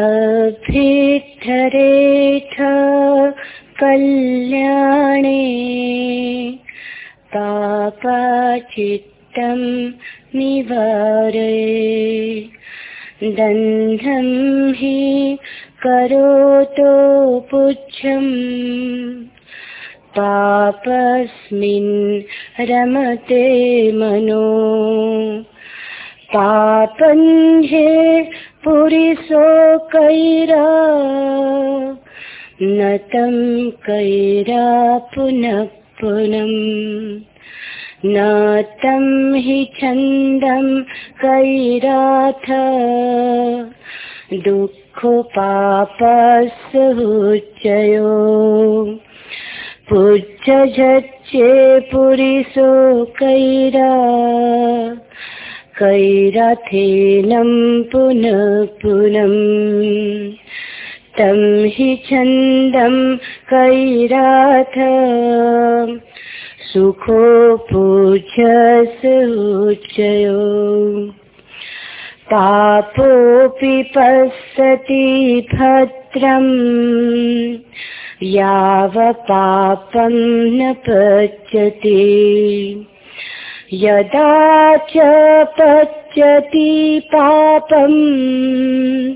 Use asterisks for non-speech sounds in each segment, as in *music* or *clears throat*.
अभिद्धरेथ कल्याणे पापाचित्तं निवारे। दन्धं हि करोतो पुच्छम् पापस्मिन् रमते मनो। पापन्धे पुरिसो कैरा, न तं कैरा पुनः पुनम् न तं हि छन्दं कैराथ दुःखपापसुच्चयो पुच्छे पुरिसो कैरा कैराथेनं पुनः पुनम् तं हि छन्दं कैराथ। सुखो पूज्यसूचयो पापोऽपि पश्यति भद्रम्। यावपापं न पच्यते। यदा च पच्यति पापम्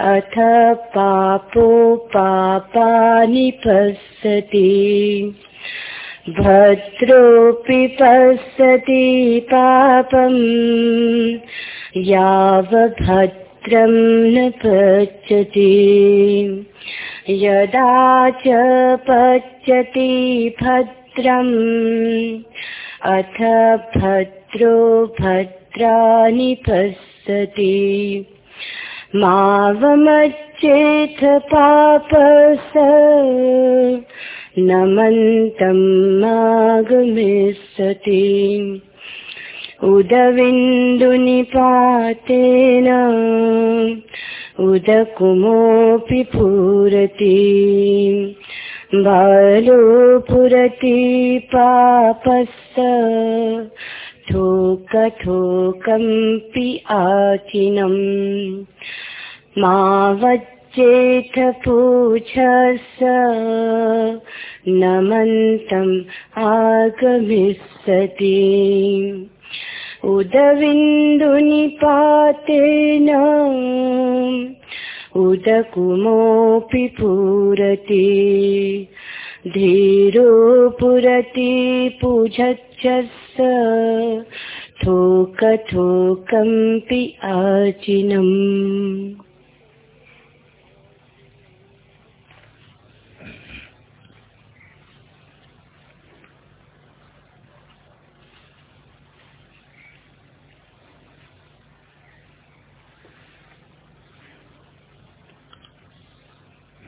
अथ पापो पापानि पश्यति। भद्रोऽपि पश्यति पापम् यावभद्रं न पच्यति। यदा च पच्यति भद्रम् अथ भद्रो भद्राणि पश्यति मावमच्चेथ पापस नमन्तं मागमिष्यति। उदविन्दुनिपातेन उदकुमोऽपि पुरति। बालो पुरति पापस्य थोकथोकम्पि आचिनम्। मा वच्चेथ पूछस नमन्तम् आगमिष्यति। उदविन्दुनिपातेन उदकुमोऽपि पुरति। धीरो पुरति पूजच्छस्। थोकथोकम्पि आचिनम्।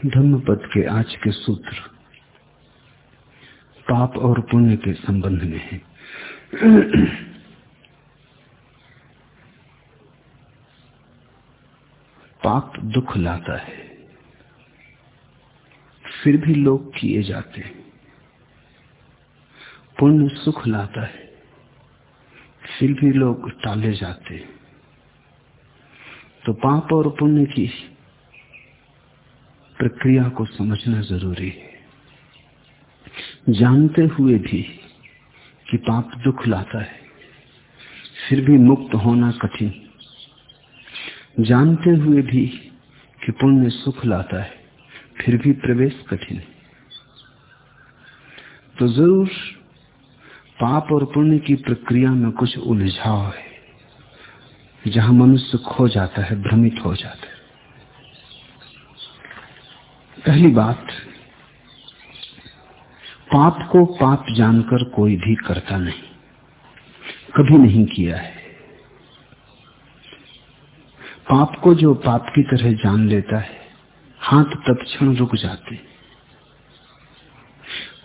धम्म पद के आज के सूत्र पाप और पुण्य के संबंध में है। पाप दुख लाता है। फिर भी लोग किए जाते हैं। पुण्य सुख लाता है। फिर भी लोग टाले जाते हैं। तो पाप और पुण्य की प्रक्रिया को समझना ज़रूरी है। जानते हुए भी कि पाप दुख लाता है, फिर भी मुक्त होना कठिन। जानते हुए भी कि पुण्य सुख लाता है, फिर भी प्रवेश कठिन तो ज़रूर पाप और पुण्य की प्रक्रिया में कुछ उलझाव है, जहाँ मनुष्य खो जाता है, भ्रमित हो जाता है। पहली बात, पाप को पाप जानकर कोई भी करता नहीं, कभी नहीं किया है। पाप को जो पाप की तरह जान लेता है, हाथ क्षण रुक जाते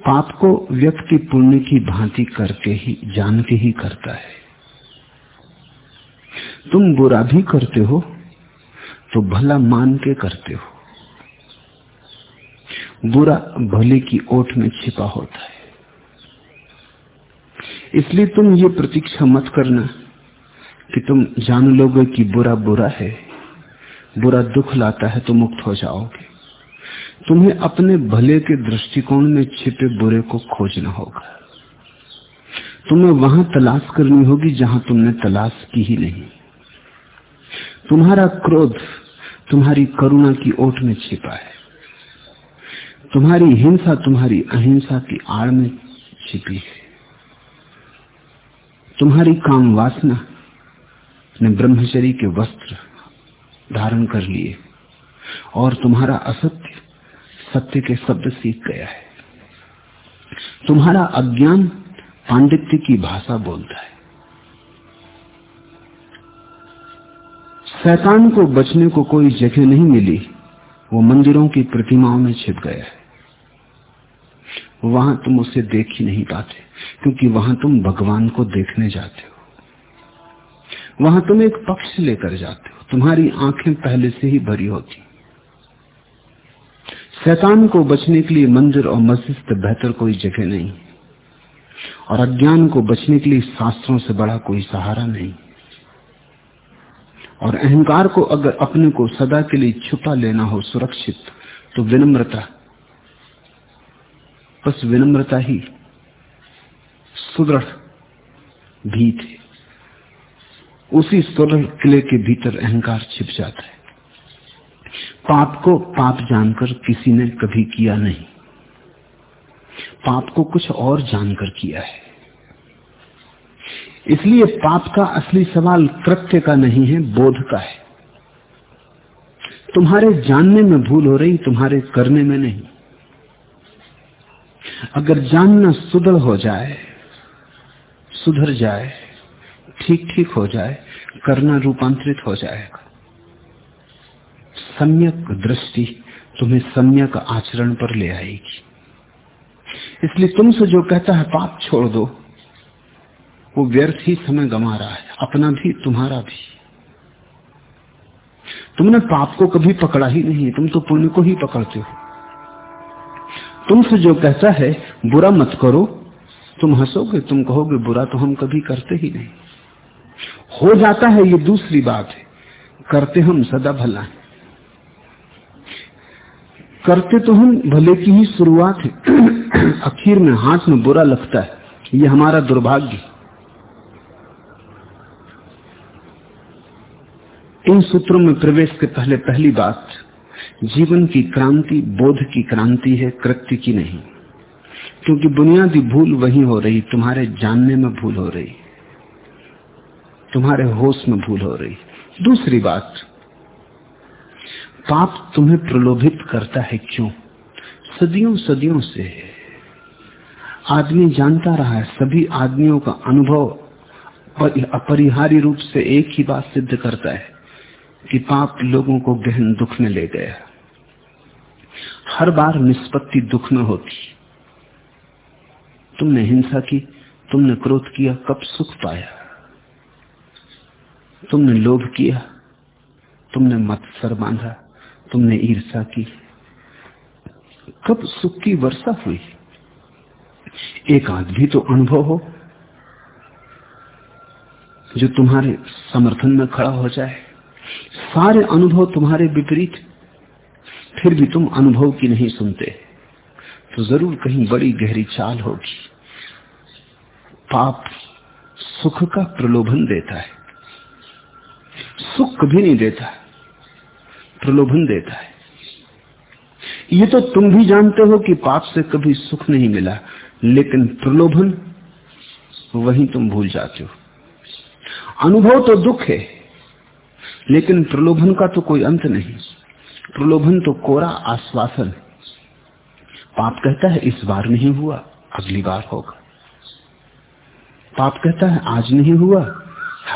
पाप को व्यक्ति पुण्य की भांति करके ही, जान के ही करता है। तुम बुरा भी करते हो तो भला मान के करते हो। बुरा भले की ओट में छिपा होता है। इसलिए तुम ये प्रतीक्षा मत करना कि तुम जान लोगे कि बुरा बुरा है, बुरा दुख लाता है तो मुक्त हो जाओगे। तुम्हें अपने भले के दृष्टिकोण में छिपे बुरे को खोजना होगा। तुम्हें वहाँ तलाश करनी होगी जहाँ तुमने तलाश की ही नहीं। तुम्हारा क्रोध, तुम्हारी करुणा की ओट में छिपा है। तुम्हारी हिंसा, तुम्हारी अहिंसा की आड़ में छिपी है। तुम्हारी काम वासना ने ब्रह्मचरी के वस्त्र धारण कर लिए और तुम्हारा असत्य सत्य के शब्द सीख गया है। तुम्हारा अज्ञान पांडित्य की भाषा बोलता है। शैतान को बचने को कोई जगह नहीं मिली, वो मंदिरों की प्रतिमाओं में छिप गया है। वहाँ तुम उसे देख ही नहीं पाते, क्योंकि वहाँ तुम भगवान को देखने जाते हो। वहाँ तुम एक पक्ष लेकर जाते हो, तुम्हारी आँखें पहले से ही भरी होती। शैतान को बचने के लिए मंदिर और मस्जिद से बेहतर कोई जगह नहीं। और अज्ञान को बचने के लिए शास्त्रों से बड़ा कोई सहारा नहीं। और अहंकार को अगर अपने को सदा के लिए छुपा लेना हो सुरक्षित तो विनम्रता बस विनम्रता ही सुदृढ़ भीत है उसी सुदृढ़ किले के भीतर अहंकार छिप जाता है। पाप को पाप जानकर किसी ने कभी किया नहीं। पाप को कुछ और जानकर किया है। इसलिए पाप का असली सवाल कृत्य का नहीं है, बोध का है। तुम्हारे जानने में भूल हो रही, तुम्हारे करने में नहीं। अगर जानना सुदृढ़ हो जाए, सुधर जाए ठीक ठीक हो जाए, करना रूपांतरित हो जाएगा। सम्यक दृष्टि तुम्हें सम्यक आचरण पर ले आएगी। इसलिए तुमसे जो कहता है, पाप छोड़ दो। वो व्यर्थ ही समय गमा रहा है, अपना भी, तुम्हारा भी। तुमने पाप को कभी पकड़ा ही नहीं, तुम तो पुण्य को ही पकड़ते हो। तुमसे जो कहता है, बुरा मत करो। तुम हंसोगे, तुम कहोगे, बुरा तो हम कभी करते ही नहीं। हो जाता है, ये दूसरी बात है। करते हम सदा भला है। करते तो हम भले की ही शुरुआत है। *clears throat* आखिर में हाथ में बुरा लगता है। ये हमारा दुर्भाग्य इन सूत्रों में प्रवेश के पहले पहली बात जीवन की क्रांति, बोध की क्रांति है, कृत्य की नहीं। क्योंकि बुनियादी भूल वही हो रही, तुम्हारे जानने में भूल हो रही, तुम्हारे होश में भूल हो रही। दूसरी बात, पाप तुम्हें प्रलोभित करता है क्यों? सदियों सदियों से। आदमी जानता रहा है, सभी आदमियों का अनुभव अपरिहार्य रूप से एक ही बात सिद्ध करता है। कि पाप लोगों को गहन दुख में ले गया। हर बार निष्पत्ति दुख में होती। तुमने हिंसा की, तुमने क्रोध किया, कब सुख पाया? तुमने लोभ किया, तुमने मत्सर बांधा, तुमने ईर्षा की। कब सुख की वर्षा हुई? एक भी तो अनुभव हो, जो तुम्हारे समर्थन में खड़ा हो जाए। सारे अनुभव तुम्हारे विपरीत, फिर भी तुम अनुभव की नहीं सुनते। तो ज़रूर कहीं बड़ी गहरी चाल होगी। पाप सुख का प्रलोभन देता है। सुख कभी नहीं देता, प्रलोभन देता है। ये तो तुम भी जानते हो कि पाप से कभी सुख नहीं मिला, लेकिन प्रलोभन वही तुम भूल जाते हो। अनुभव तो दुख है लेकिन प्रलोभन का तो कोई अंत नहीं। प्रलोभन तो कोरा आश्वासन। पाप कहता है, इस बार नहीं हुआ, अगली बार होगा। पाप कहता है, आज नहीं हुआ,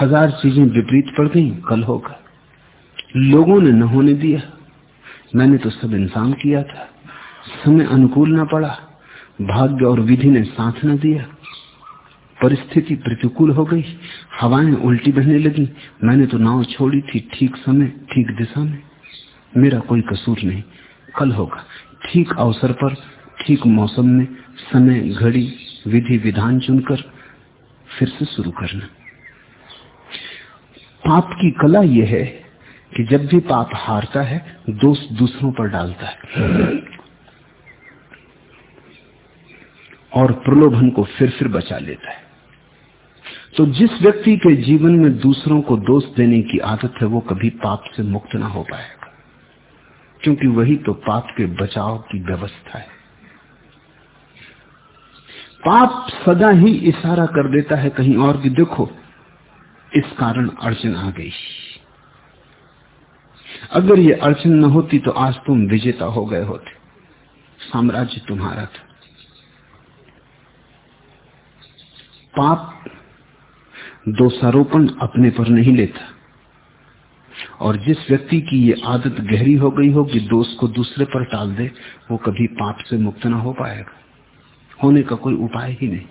हज़ार चीज़ें विपरीत पड़ गई, कल होगा। लोगों ने न होने दिया। मैंने तो सब इंसान किया था। समय अनुकूल ना पड़ा। भाग्य और विधि ने साथ न दिया। परिस्थिति प्रतिकूल हो गई। हवाएँ उल्टी बहने लगी। मैंने तो नाव छोड़ी थी ठीक समय, ठीक दिशा में। मेरा कोई कसूर नहीं। कल होगा। ठीक अवसर पर, ठीक मौसम में समय, घड़ी, विधि, विधान चुनकर फिर से शुरू करना। पाप की कला यह है कि जब भी पाप हारता है, दोष दूसरों पर डालता है। और प्रलोभन को फिर फिर बचा लेता है। तो जिस व्यक्ति के जीवन में दूसरों को दोष देने की आदत है, वो कभी पाप से मुक्त ना हो पाएगा। क्योंकि वही तो पाप के बचाव की व्यवस्था है। पाप सदा ही इशारा कर देता है, कहीं और भी देखो, इस कारण अड़चन आ गई। अगर ये अड़चन न होती तो आज तुम विजेता हो गए होते। साम्राज्य तुम्हारा था। पाप दोषारोपण अपने पर नहीं लेता। और जिस व्यक्ति की ये आदत गहरी हो गई हो कि दोष को दूसरे पर टाल दे, वो कभी पाप से मुक्त ना हो पाएगा। होने का कोई उपाय ही नहीं।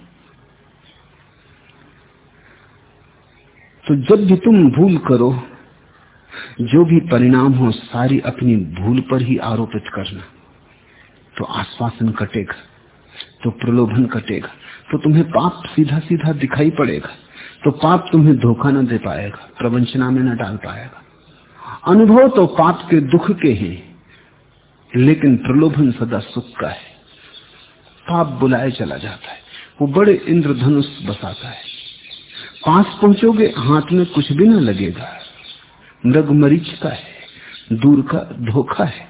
तो जब भी तुम भूल करो, जो भी परिणाम हो, सारी अपनी भूल पर ही आरोपित करना। तो आश्वासन कटेगा तो प्रलोभन कटेगा तो तुम्हें पाप सीधा सीधा दिखाई पड़ेगा। तो पाप तुम्हें धोखा न दे पाएगा, प्रवंचना में न डाल पाएगा। अनुभव तो पाप के दुख के हैं, लेकिन प्रलोभन सदा सुख का है। पाप बुलाए चला जाता है, वो बड़े इंद्रधनुष बसाता है। पास पहुंचोगे, हाथ में कुछ भी ना लगेगा। मृग मरीच का है, दूर का धोखा है,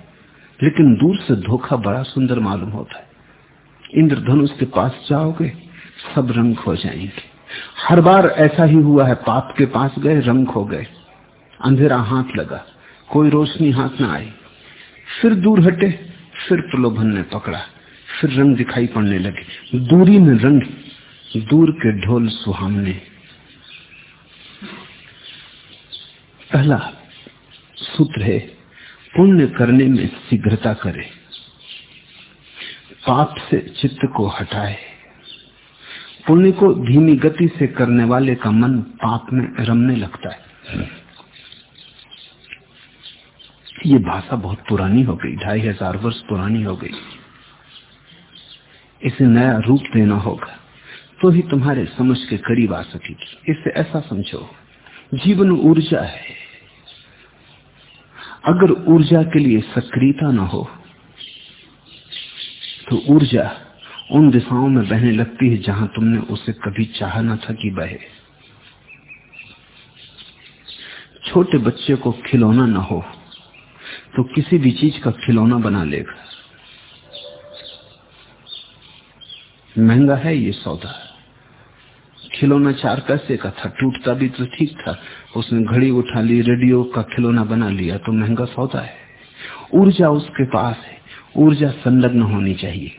लेकिन दूर से धोखा बड़ा सुंदर मालूम होता है। इंद्रधनुष के पास जाओगे, सब रंग हो जाएँगे। हर बार ऐसा ही हुआ है, पाप के पास गए, रंग हो गए, अंधेरा हाथ लगा, कोई रोशनी हाथ ना आई। फिर दूर हटे, फिर प्रलोभन ने पकड़ा, फिर रंग दिखाई पड़ने लगे, दूरी में रंग, दूर के ढोल सुहामने पहला सूत्र है, पुण्य करने में शीघ्रता करे, पाप से चित्त को हटाए। पुण्य को धीमी गति से करने वाले का मन पाप में रमने लगता है। ये भाषा बहुत पुरानी हो गई, ढाई हज़ार वर्ष पुरानी हो गई। इसे नया रूप देना होगा तो ही तुम्हारे समझ के करीब आ सकेगी। इसे ऐसा समझो, जीवन ऊर्जा है। अगर ऊर्जा के लिए सक्रियता न हो तो ऊर्जा उन दिशाओं में बहने लगती है जहाँ तुमने उसे कभी चाहा ना था कि बहे। छोटे बच्चे को खिलौना ना हो तो किसी भी चीज़ का खिलौना बना लेगा। महँगा है ये सौदा। खिलौना चार पैसे का था, टूटता भी तो ठीक था। उसने घड़ी उठा ली, रेडियो का खिलौना बना लिया तो महँगा सौदा है। ऊर्जा उसके पास है, ऊर्जा संलग्न होनी चाहिए।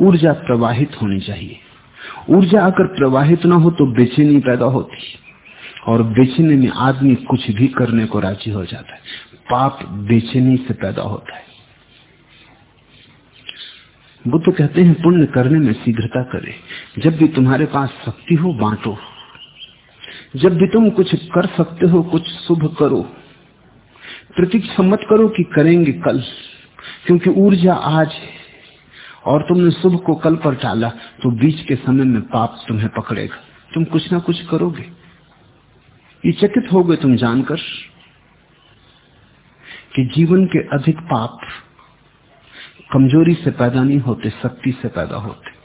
ऊर्जा प्रवाहित होनी चाहिए। ऊर्जा अगर प्रवाहित ना हो तो बेचैनी पैदा होती और बेचैनी में आदमी कुछ भी करने को राज़ी हो जाता है। पाप बेचैनी से पैदा होता है। बुद्ध कहते हैं, पुण्य करने में शीघ्रता करे। जब भी तुम्हारे पास शक्ति हो, बांटो। जब भी तुम कुछ कर सकते हो, कुछ शुभ करो। प्रतीक्षा मत करो कि करेंगे कल, क्योंकि ऊर्जा आज है। और तुमने शुभ को कल पर टाला तो बीच के समय में पाप तुम्हें पकड़ेगा। तुम कुछ ना कुछ करोगे। ये चकित हो गए तुम जानकर कि जीवन के अधिक पाप कमज़ोरी से पैदा नहीं होते, शक्ति से पैदा होते।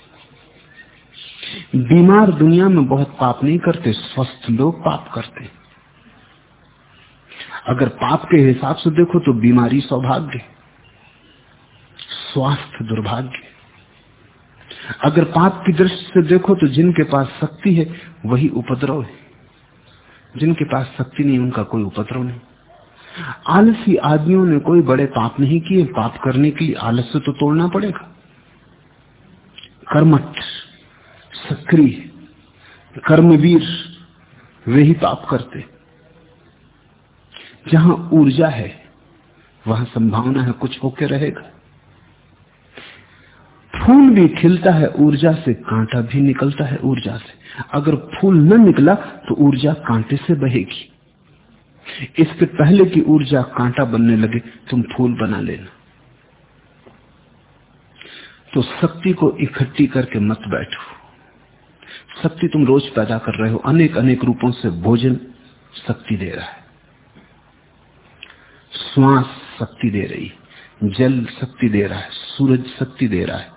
बीमार दुनिया में बहुत पाप नहीं करते, स्वस्थ लोग पाप करते। अगर पाप के हिसाब से देखो तो बीमारी सौभाग्य। स्वास्थ्य दुर्भाग्य अगर पाप की दृष्टि से देखो तो जिनके पास शक्ति है, वही उपद्रव है। जिनके पास शक्ति नहीं, उनका कोई उपद्रव नहीं। आलसी आदमियों ने कोई बड़े पाप नहीं किए। पाप करने के लिए आलस्य तो तोड़ना पड़ेगा। कर्मठ, सक्रिय, कर्मवीर, वे ही पाप करते जहाँ ऊर्जा है, वहाँ संभावना है, कुछ होके रहेगा। फूल भी खिलता है, ऊर्जा से कांटा भी निकलता है ऊर्जा से। अगर फूल न निकला तो ऊर्जा कांटे से बहेगी। इसके पहले की ऊर्जा कांटा बनने लगे, तुम फूल बना लेना। तो शक्ति को इकट्ठी करके मत बैठो। शक्ति तुम रोज पैदा कर रहे हो अनेक अनेक रूपों से भोजन शक्ति दे रहा है। श्वास शक्ति दे रही, जल शक्ति दे रहा है, सूरज शक्ति दे रहा है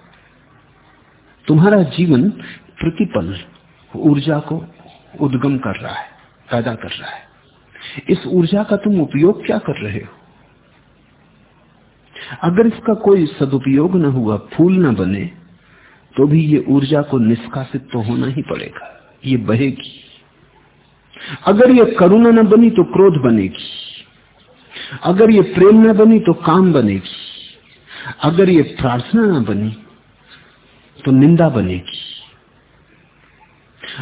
तुम्हारा जीवन प्रतिपल ऊर्जा को उद्गम कर रहा है, पैदा कर रहा है। इस ऊर्जा का तुम उपयोग क्या कर रहे हो? अगर इसका कोई सदुपयोग न हुआ, फूल न बने तो भी ये ऊर्जा को निष्कासित तो होना ही पड़ेगा, ये बहेगी। अगर ये करुणा न बनी तो क्रोध बनेगी। अगर ये प्रेम न बनी तो काम बनेगी। अगर ये प्रार्थना न बनी तो निंदा बनेगी।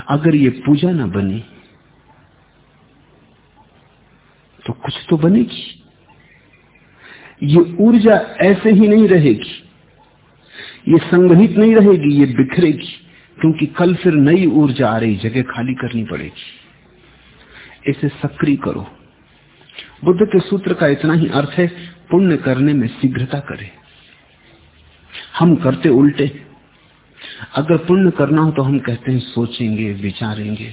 अगर ये पूजा न बनी तो कुछ तो बनेगी। ये ऊर्जा ऐसे ही नहीं रहेगी। ये संग्रहित नहीं रहेगी, ये बिखरेगी, क्योंकि कल फिर नई ऊर्जा आ रही, जगह खाली करनी पड़ेगी। इसे सक्रिय करो। बुद्ध के सूत्र का इतना ही अर्थ है, पुण्य करने में शीघ्रता करें। हम करते उल्टे। अगर पुण्य करना हो तो हम कहते हैं, सोचेंगे, विचारेंगे,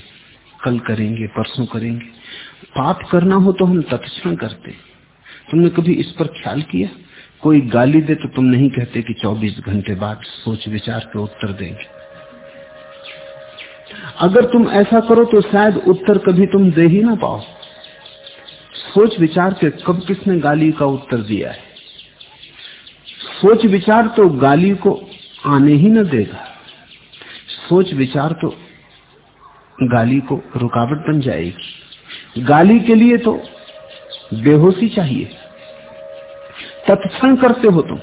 कल करेंगे, परसों करेंगे। पाप करना हो तो हम तत्क्षण करते तुमने कभी इस पर ख्याल किया? कोई गाली दे तो तुम नहीं कहते कि 24 घंटे बाद सोच विचार के उत्तर देंगे। अगर तुम ऐसा करो तो शायद उत्तर कभी तुम दे ही ना पाओ। सोच विचार के कब किसने गाली का उत्तर दिया है? सोच विचार तो गाली को आने ही न देगा। सोच विचार तो गाली को रुकावट बन जाएगी। गाली के लिए तो बेहोशी चाहिए। तत्क्षण करते हो तुम।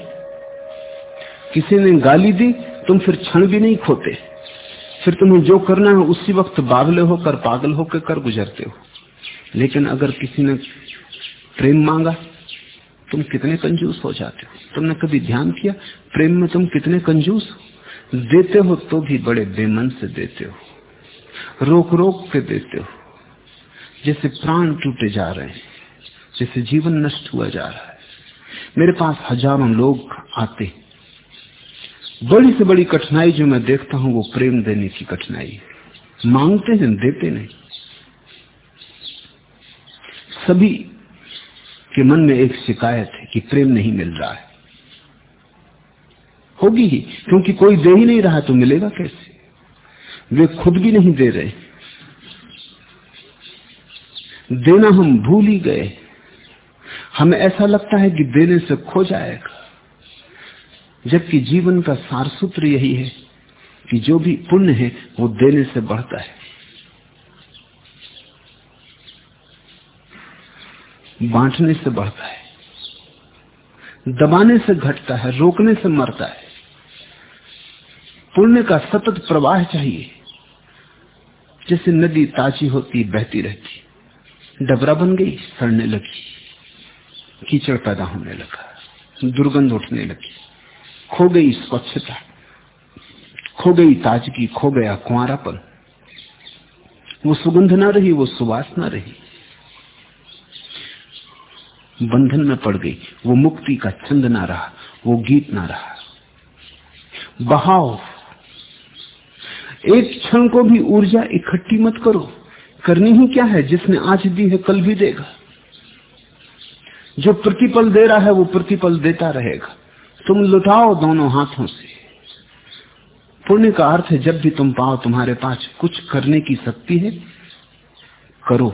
किसी ने गाली दी, तुम फिर क्षण भी नहीं खोते। फिर तुम्हें जो करना है, उसी वक्त बावले होकर, पागल होकर कर गुजरते हो। लेकिन अगर किसी ने प्रेम मांगा, तुम कितने कंजूस हो जाते हो। तुमने कभी ध्यान किया, प्रेम में तुम कितने कंजूस हो? देते हो तो भी बड़े बेमन से देते हो। रोक रोक के देते हो। जैसे प्राण टूटे जा रहे हैं, जैसे जीवन नष्ट हुआ जा रहा है। मेरे पास हज़ारों लोग आते बड़ी से बड़ी कठिनाई जो मैं देखता हूँ, वो प्रेम देने की कठिनाई है। मांगते हैं, देते नहीं। सभी के मन में एक शिकायत है कि प्रेम नहीं मिल रहा है। होगी ही, क्योंकि कोई दे ही नहीं रहा तो मिलेगा कैसे? वे खुद भी नहीं दे रहे। देना हम भूल ही गए। हमें ऐसा लगता है कि देने से खो जाएगा। जबकि जीवन का सार सूत्र यही है कि जो भी पुण्य है, वो देने से बढ़ता है। बांटने से बढ़ता है। दबाने से घटता है, रोकने से मरता है। पुण्य का सतत प्रवाह चाहिए। जैसे नदी ताजी होती, बहती रहती, डबरा बन गई, सड़ने लगी, कीचड़ पैदा होने लगा, दुर्गंध उठने लगी, खो गई स्वच्छता, खो गई ताजगी, खो गया कुआरापन वो सुगंध ना रही, वो सुवास ना रही। बंधन में पड़ गई, वो मुक्ति का छंद ना रहा, वो गीत ना रहा। बहाव एक क्षण को भी ऊर्जा इकट्ठी मत करो। करनी ही क्या है? जिसने आज दी है, कल भी देगा। जो प्रतिपल दे रहा है, वो प्रतिपल देता रहेगा। तुम लुटाओ दोनों हाथों से। पुण्य का अर्थ है, जब भी तुम पाओ तुम्हारे पास कुछ करने की शक्ति है, करो।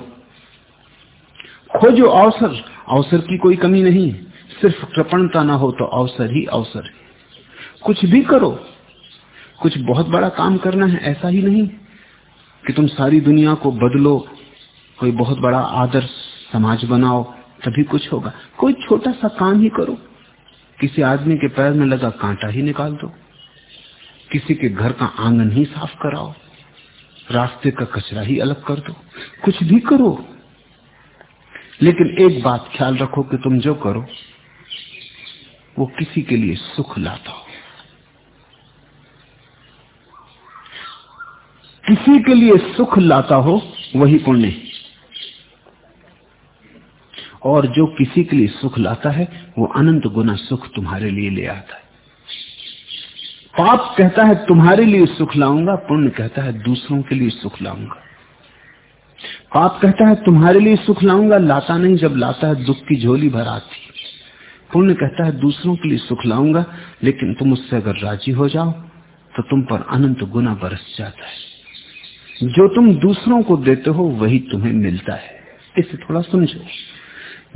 खोजो अवसर। अवसर की कोई कमी नहीं है। सिर्फ़ कृपणता ना हो तो अवसर ही अवसर है। कुछ भी करो। कुछ बहुत बड़ा काम करना है, ऐसा ही नहीं कि तुम सारी दुनिया को बदलो, कोई बहुत बड़ा आदर्श समाज बनाओ, तभी कुछ होगा। कोई छोटा सा काम ही करो। किसी आदमी के पैर में लगा कांटा ही निकाल दो। किसी के घर का आँगन ही साफ़ कराओ। रास्ते का कचरा ही अलग कर दो। कुछ भी करो। लेकिन एक बात ख्याल रखो कि तुम जो करो, वो किसी के लिए सुख लाता हो। किसी के लिए सुख लाता हो, वही पुण्य और जो किसी के लिए सुख लाता है, वो अनंत गुना सुख तुम्हारे लिए ले आता है। पाप कहता है, तुम्हारे लिए सुख लाऊँगा पुण्य कहता है, दूसरों के लिए सुख लाऊँगा पाप कहता है, तुम्हारे लिए सुख लाऊँगा लाता नहीं, जब लाता है, दुख की झोली भर आती पुण्य कहता है, दूसरों के लिए सुख लाऊँगा, लेकिन तुम उससे अगर राज़ी हो जाओ तो तुम पर अनंत गुना बरस जाता है। जो तुम दूसरों को देते हो, वही तुम्हें मिलता है। इसे थोड़ा समझो।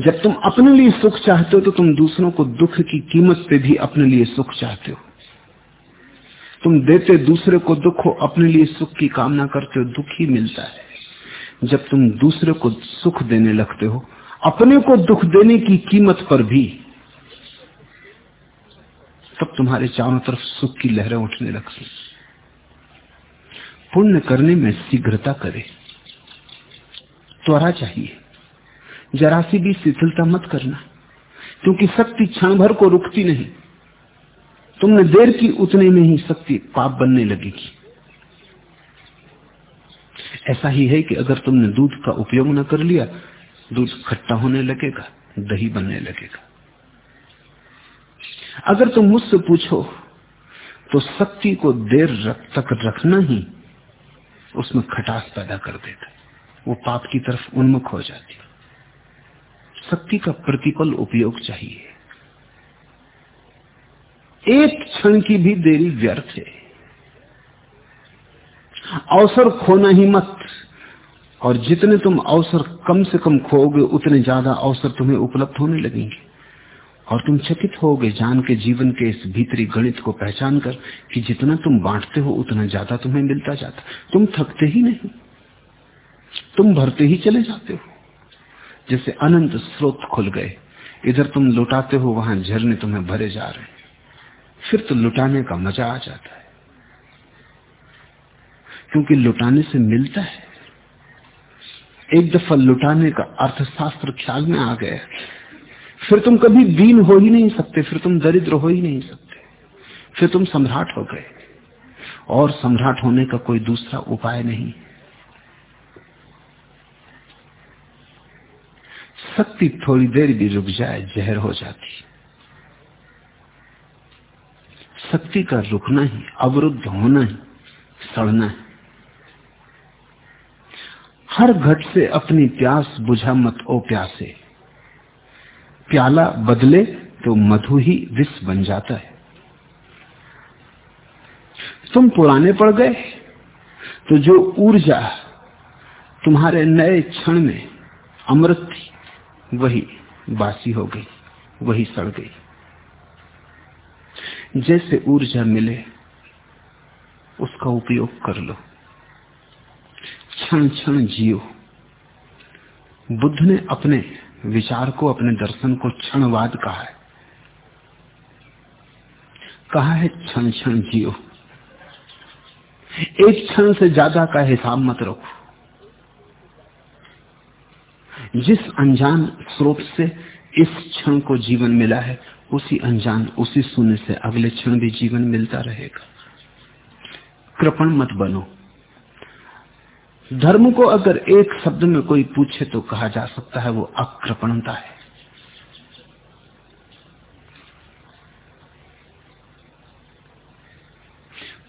जब तुम अपने लिए सुख चाहते हो तो तुम दूसरों को दुख की कीमत पे भी अपने लिए सुख चाहते हो। तुम देते दूसरे को दुख हो, अपने लिए सुख की कामना करते हो, दुख ही मिलता है। जब तुम दूसरे को सुख देने लगते हो, अपने को दुख देने की कीमत पर भी, तब तुम्हारे चारों तरफ़ सुख की लहरें उठने लगती पुण्य करने में शीघ्रता करे। त्वरा चाहिए। जरा सी भी शिथिलता मत करना, क्योंकि शक्ति क्षण भर को रुकती नहीं। तुमने देर की उतने में ही शक्ति पाप बनने लगेगी। ऐसा ही है कि अगर तुमने दूध का उपयोग न कर लिया, दूध खट्टा होने लगेगा, दही बनने लगेगा। अगर तुम मुझसे पूछो तो शक्ति को देर तक रखना ही उसमें खटास पैदा कर देता वो पाप की तरफ़ उन्मुख हो जाती शक्ति का प्रतिपल उपयोग चाहिए। एक क्षण की भी देरी व्यर्थ है। अवसर खोना ही मत। और जितने तुम अवसर कम से कम खोओगे, उतने ज़्यादा अवसर तुम्हें उपलब्ध होने लगेंगे। और तुम चकित होगे जान के जीवन के इस भीतरी गणित को पहचान कर कि जितना तुम बांटते हो, उतना ज़्यादा तुम्हें मिलता जाता। तुम थकते ही नहीं। तुम भरते ही चले जाते हो। जैसे अनंत स्रोत खुल गए। इधर तुम लुटाते हो, वहाँ झरने तुम्हें भरे जा रहे फिर तो लुटाने का मज़ा आ जाता है। क्योंकि लुटाने से मिलता है। एक दफ़ा लुटाने का अर्थशास्त्र ख्याल में आ गया। फिर तुम कभी दीन हो ही नहीं सकते, फिर तुम दरिद्र हो ही नहीं सकते। फिर तुम सम्राट हो गए। और सम्राट होने का कोई दूसरा उपाय नहीं। शक्ति थोड़ी देर भी रुक जाए, जहर हो जाती। शक्ति का रुकना ही, अवरुद्ध होना ही, सड़ना है। हर घट से अपनी प्यास बुझा मत, ओ प्यासे। प्याला बदले तो मधु ही विष बन जाता है। तुम पुराने पड़ गए तो जो ऊर्जा तुम्हारे नए क्षण में अमृत थी, वही बासी हो गई, वही सड़ गई। जैसे ऊर्जा मिले, उसका उपयोग कर लो। क्षण क्षण जियो। बुद्ध ने अपने विचार को, अपने दर्शन को क्षणवाद कहा है। कहा है, क्षण क्षण जियो। एक क्षण से ज़्यादा का हिसाब मत रखो। जिस अनजान स्रोत से इस क्षण को जीवन मिला है, उसी अनजान, उसी शून्य से अगले क्षण भी जीवन मिलता रहेगा। कृपण मत बनो। धर्म को अगर एक शब्द में कोई पूछे तो कहा जा सकता है, वो अकृपणता है।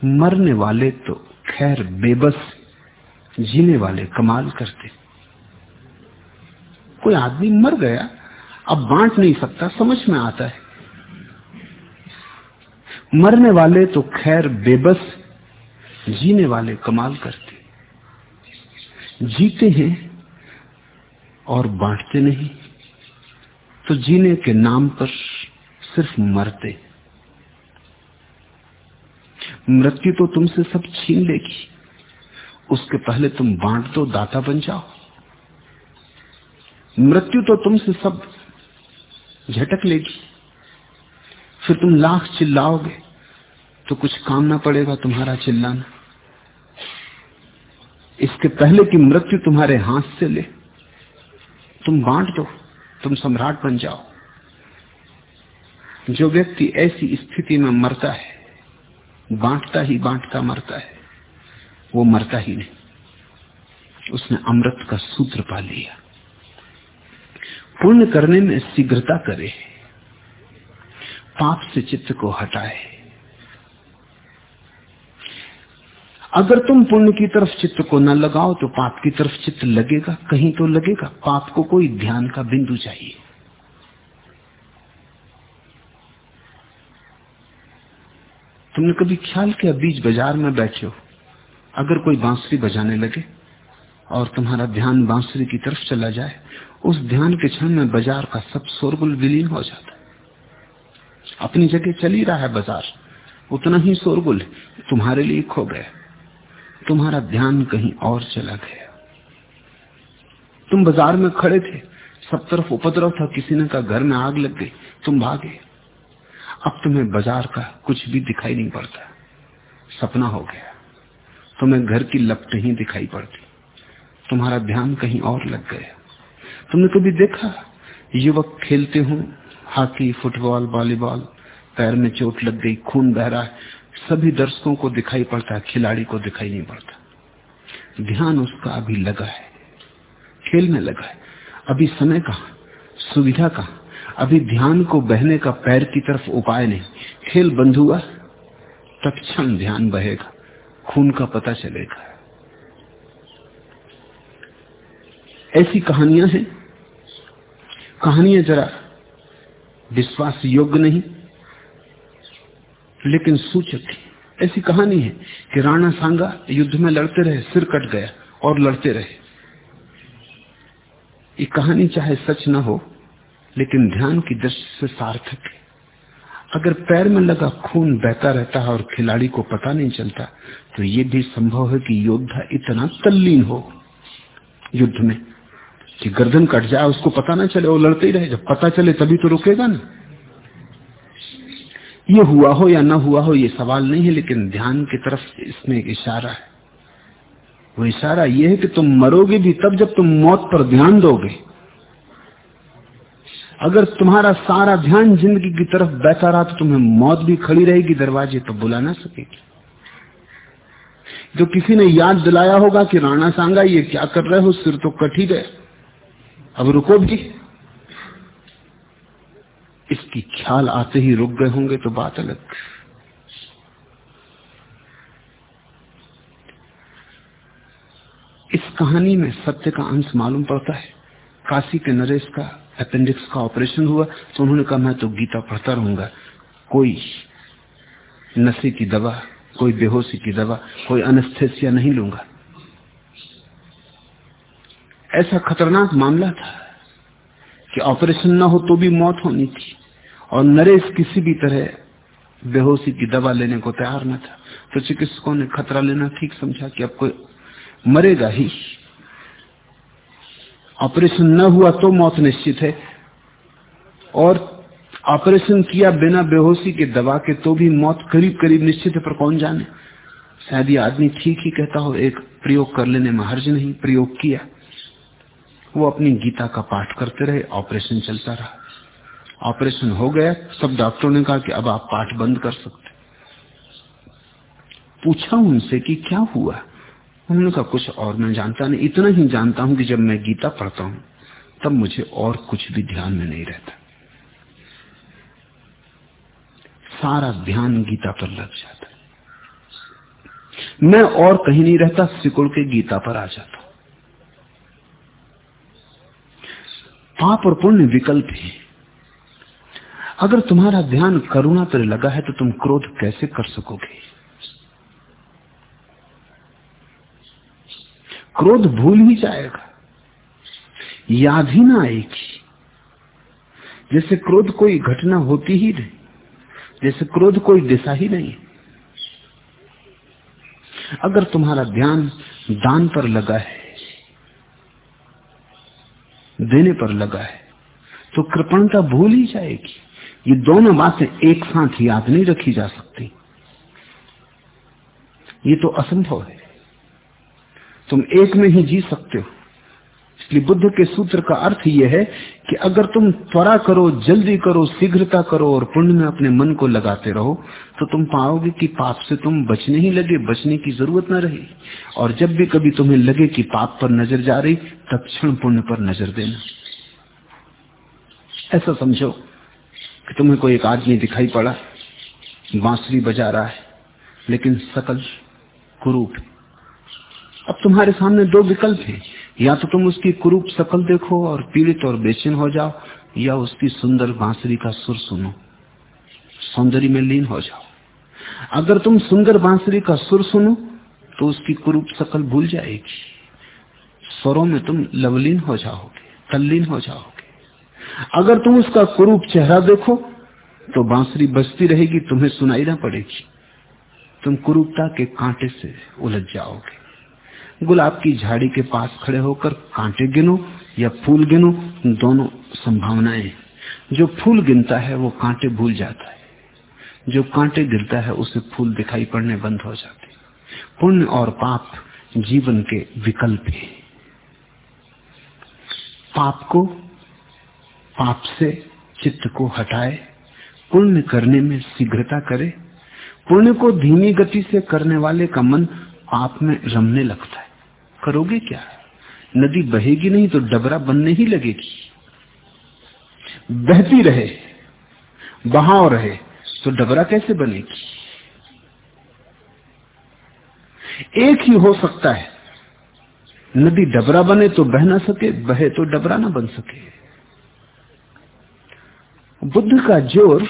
मरने वाले तो खैर बेबस जीने वाले कमाल करते। कोई आदमी मर गया, अब बांट नहीं सकता, समझ में आता है। मरने वाले तो खैर बेबस जीने वाले कमाल करते। जीते हैं और बांटते नहीं। तो जीने के नाम पर सिर्फ़ मरते। मृत्यु तो तुमसे सब छीन लेगी। उसके पहले तुम बांट दो, दाता बन जाओ। मृत्यु तो तुमसे सब झटक लेगी। फिर तुम लाख चिल्लाओगे तो कुछ काम ना पड़ेगा तुम्हारा चिल्लाना। इसके पहले कि मृत्यु तुम्हारे हाथ से ले। तुम बांट दो, तुम सम्राट बन जाओ। जो व्यक्ति ऐसी स्थिति में मरता है, बांटता ही बांटता मरता है, वो मरता ही नहीं। उसने अमृत का सूत्र पा लिया। पुण्य करने में शीघ्रता करे, पाप से चित्त को हटाए। अगर तुम पुण्य की तरफ़ चित्त को न लगाओ तो पाप की तरफ़ चित्त लगेगा, कहीं तो लगेगा। पाप को कोई ध्यान का बिंदु चाहिए। तुमने कभी ख्याल किया बीच बाज़ार में बैठे हो, अगर कोई बांसुरी बजाने लगे और तुम्हारा ध्यान बांसुरी की तरफ़ चला जाए, उस ध्यान के क्षण में बाज़ार का सब शोरगुल विलीन हो जाता है। अपनी जगह चल रहा है बाज़ार, उतना ही शोरगुल तुम्हारे लिए खो गया। तुम्हारा ध्यान कहीं और चला गया। तुम बाज़ार में खड़े थे, सब तरफ़ उपद्रव था, किसी ने कहा, घर में आग लग गई, तुम भागे। अब तुम्हें बाज़ार का कुछ भी दिखाई नहीं पड़ता। सपना हो गया। तुम्हें घर की लपट ही दिखाई पड़ती। तुम्हारा ध्यान कहीं और लग गया। तुमने कभी देखा, युवक खेलते हो, हॉकी, फुटबॉल, वॉलीबॉल, पैर में चोट लग गई, खून बह रहा है सभी दर्शकों को दिखाई पड़ता है, खिलाड़ी को दिखाई नहीं पड़ता। ध्यान उसका अभी लगा है, खेल में लगा है। अभी समय का सुविधा का अभी ध्यान को बहने का पैर की तरफ़ उपाय नहीं। खेल बंद हुआ, तत्क्षण ध्यान बहेगा, खून का पता चलेगा। ऐसी कहानियाँ हैं। कहानियाँ जरा विश्वास योग्य नहीं लेकिन सूचक है ऐसी कहानी है कि राणा सांगा युद्ध में लड़ते रहे, सिर कट गया और लड़ते रहे। ये कहानी चाहे सच ना हो, लेकिन ध्यान की दृष्टि से सार्थक है। अगर पैर में लगा खून बहता रहता है और खिलाड़ी को पता नहीं चलता तो ये भी संभव है कि योद्धा इतना तल्लीन हो युद्ध में कि गर्दन कट जाए, उसको पता ना चले, वो लड़ते ही रहे। जब पता चले, तभी तो रुकेगा ना। ये हुआ हो या ना हुआ हो, ये सवाल नहीं है, लेकिन ध्यान की तरफ़ इसमें एक इशारा है। वो इशारा ये है कि तुम मरोगे भी तब जब तुम मौत पर ध्यान दोगे। अगर तुम्हारा सारा ध्यान ज़िंदगी की तरफ़ बैठा रहा तो तुम्हें मौत भी खड़ी रहेगी, दरवाजे तो बुला ना सकेगी। जो किसी ने याद दिलाया होगा कि राणा सांगा, ये क्या कर रहे हो, सिर तो कट ही गए। अब रुको भी। इसकी ख्याल आते ही रुक गए होंगे तो बात अलग। इस कहानी में सत्य का अंश मालूम पड़ता है। काशी के नरेश का अपेंडिक्स का ऑपरेशन हुआ तो उन्होंने कहा, मैं तो गीता पढ़ता रहूँगा। कोई नशे की दवा, कोई बेहोशी की दवा, कोई अनस्थेसिया नहीं लूँगा। ऐसा खतरनाक मामला था कि ऑपरेशन ना हो तो भी मौत होनी थी। और नरेश किसी भी तरह बेहोशी की दवा लेने को तैयार न था। तो चिकित्सकों ने खतरा लेना ठीक समझा कि अब कोई मरेगा ही। ऑपरेशन न हुआ तो मौत निश्चित है। और ऑपरेशन किया बिना बेहोशी के दवा के तो भी मौत करीब करीब निश्चित है, पर कौन जाने? शायद ये आदमी ठीक ही कहता हो, एक प्रयोग कर लेने में हर्ज नहीं, प्रयोग किया। वो अपनी गीता का पाठ करते रहे, ऑपरेशन चलता रहा। ऑपरेशन हो गया, सब डॉक्टरों ने कहा कि अब आप पाठ बंद कर सकते। पूछा उनसे कि क्या हुआ? उन्होंने कहा, कुछ और मैं जानता नहीं, इतना ही जानता हूँ कि जब मैं गीता पढ़ता हूँ, तब मुझे और कुछ भी ध्यान में नहीं रहता। सारा ध्यान गीता पर लग जाता। मैं और कहीं नहीं रहता, सिकुड़ के गीता पर आ जाता पाप और पुण्य विकल्प है। अगर तुम्हारा ध्यान करुणा पर लगा है तो तुम क्रोध कैसे कर सकोगे? क्रोध भूल ही जाएगा। याद ही ना आएगी। जैसे क्रोध कोई घटना होती ही नहीं, जैसे क्रोध कोई दिशा ही नहीं। अगर तुम्हारा ध्यान दान पर लगा है, देने पर लगा है तो कृपणता भूल ही जाएगी। ये दोनों बातें एक साथ याद नहीं रखी जा सकती। ये तो असंभव है। तुम एक में ही जी सकते हो। इसलिए बुद्ध के सूत्र का अर्थ यह है कि अगर तुम त्वरा करो, जल्दी करो, शीघ्रता करो और पुण्य में अपने मन को लगाते रहो तो तुम पाओगे कि पाप से तुम बचने ही लगे, बचने की ज़रूरत न रही। और जब भी कभी तुम्हें लगे कि पाप पर नज़र जा रही, तत्क्षण पुण्य पर नज़र देना। ऐसा समझो। कि तुम्हें कोई एक आदमी दिखाई पड़ा, बांसुरी बजा रहा है, लेकिन सकल कुरूप। अब तुम्हारे सामने दो विकल्प हैं। या तो तुम उसकी कुरूप सकल देखो और पीड़ित और बेचैन हो जाओ, या उसकी सुंदर बांसुरी का सुर सुनो। सौंदर्य में लीन हो जाओ। अगर तुम सुंदर बांसुरी का सुर सुनो तो उसकी कुरूप सकल भूल जाएगी। स्वरों में तुम लवलीन हो जाओगे, तल्लीन हो जाओगे। अगर तुम उसका कुरूप चेहरा देखो तो बांसुरी बजती रहेगी, तुम्हें सुनाई ना पड़ेगी। तुम कुरूपता के कांटे से उलझ जाओगे। गुलाब की झाड़ी के पास खड़े होकर कांटे गिनो या फूल गिनो, दोनों संभावनाएँ जो फूल गिनता है, वो कांटे भूल जाता है। जो कांटे गिरता है, उसे फूल दिखाई पड़ने बंद हो जाते पुण्य और पाप जीवन के विकल्प है। पाप को पाप से चित्त को हटाए, पुण्य करने में शीघ्रता करे, पुण्य को धीमी गति से करने वाले का मन पाप में रमने लगता है। करोगे क्या? नदी बहेगी नहीं तो डबरा बनने ही लगेगी। बहती रहे, बहाव रहे तो डबरा कैसे बनेगी? एक ही हो सकता है, नदी डबरा बने तो बह ना सके, बहे तो डबरा ना बन सके। बुद्ध का ज़ोर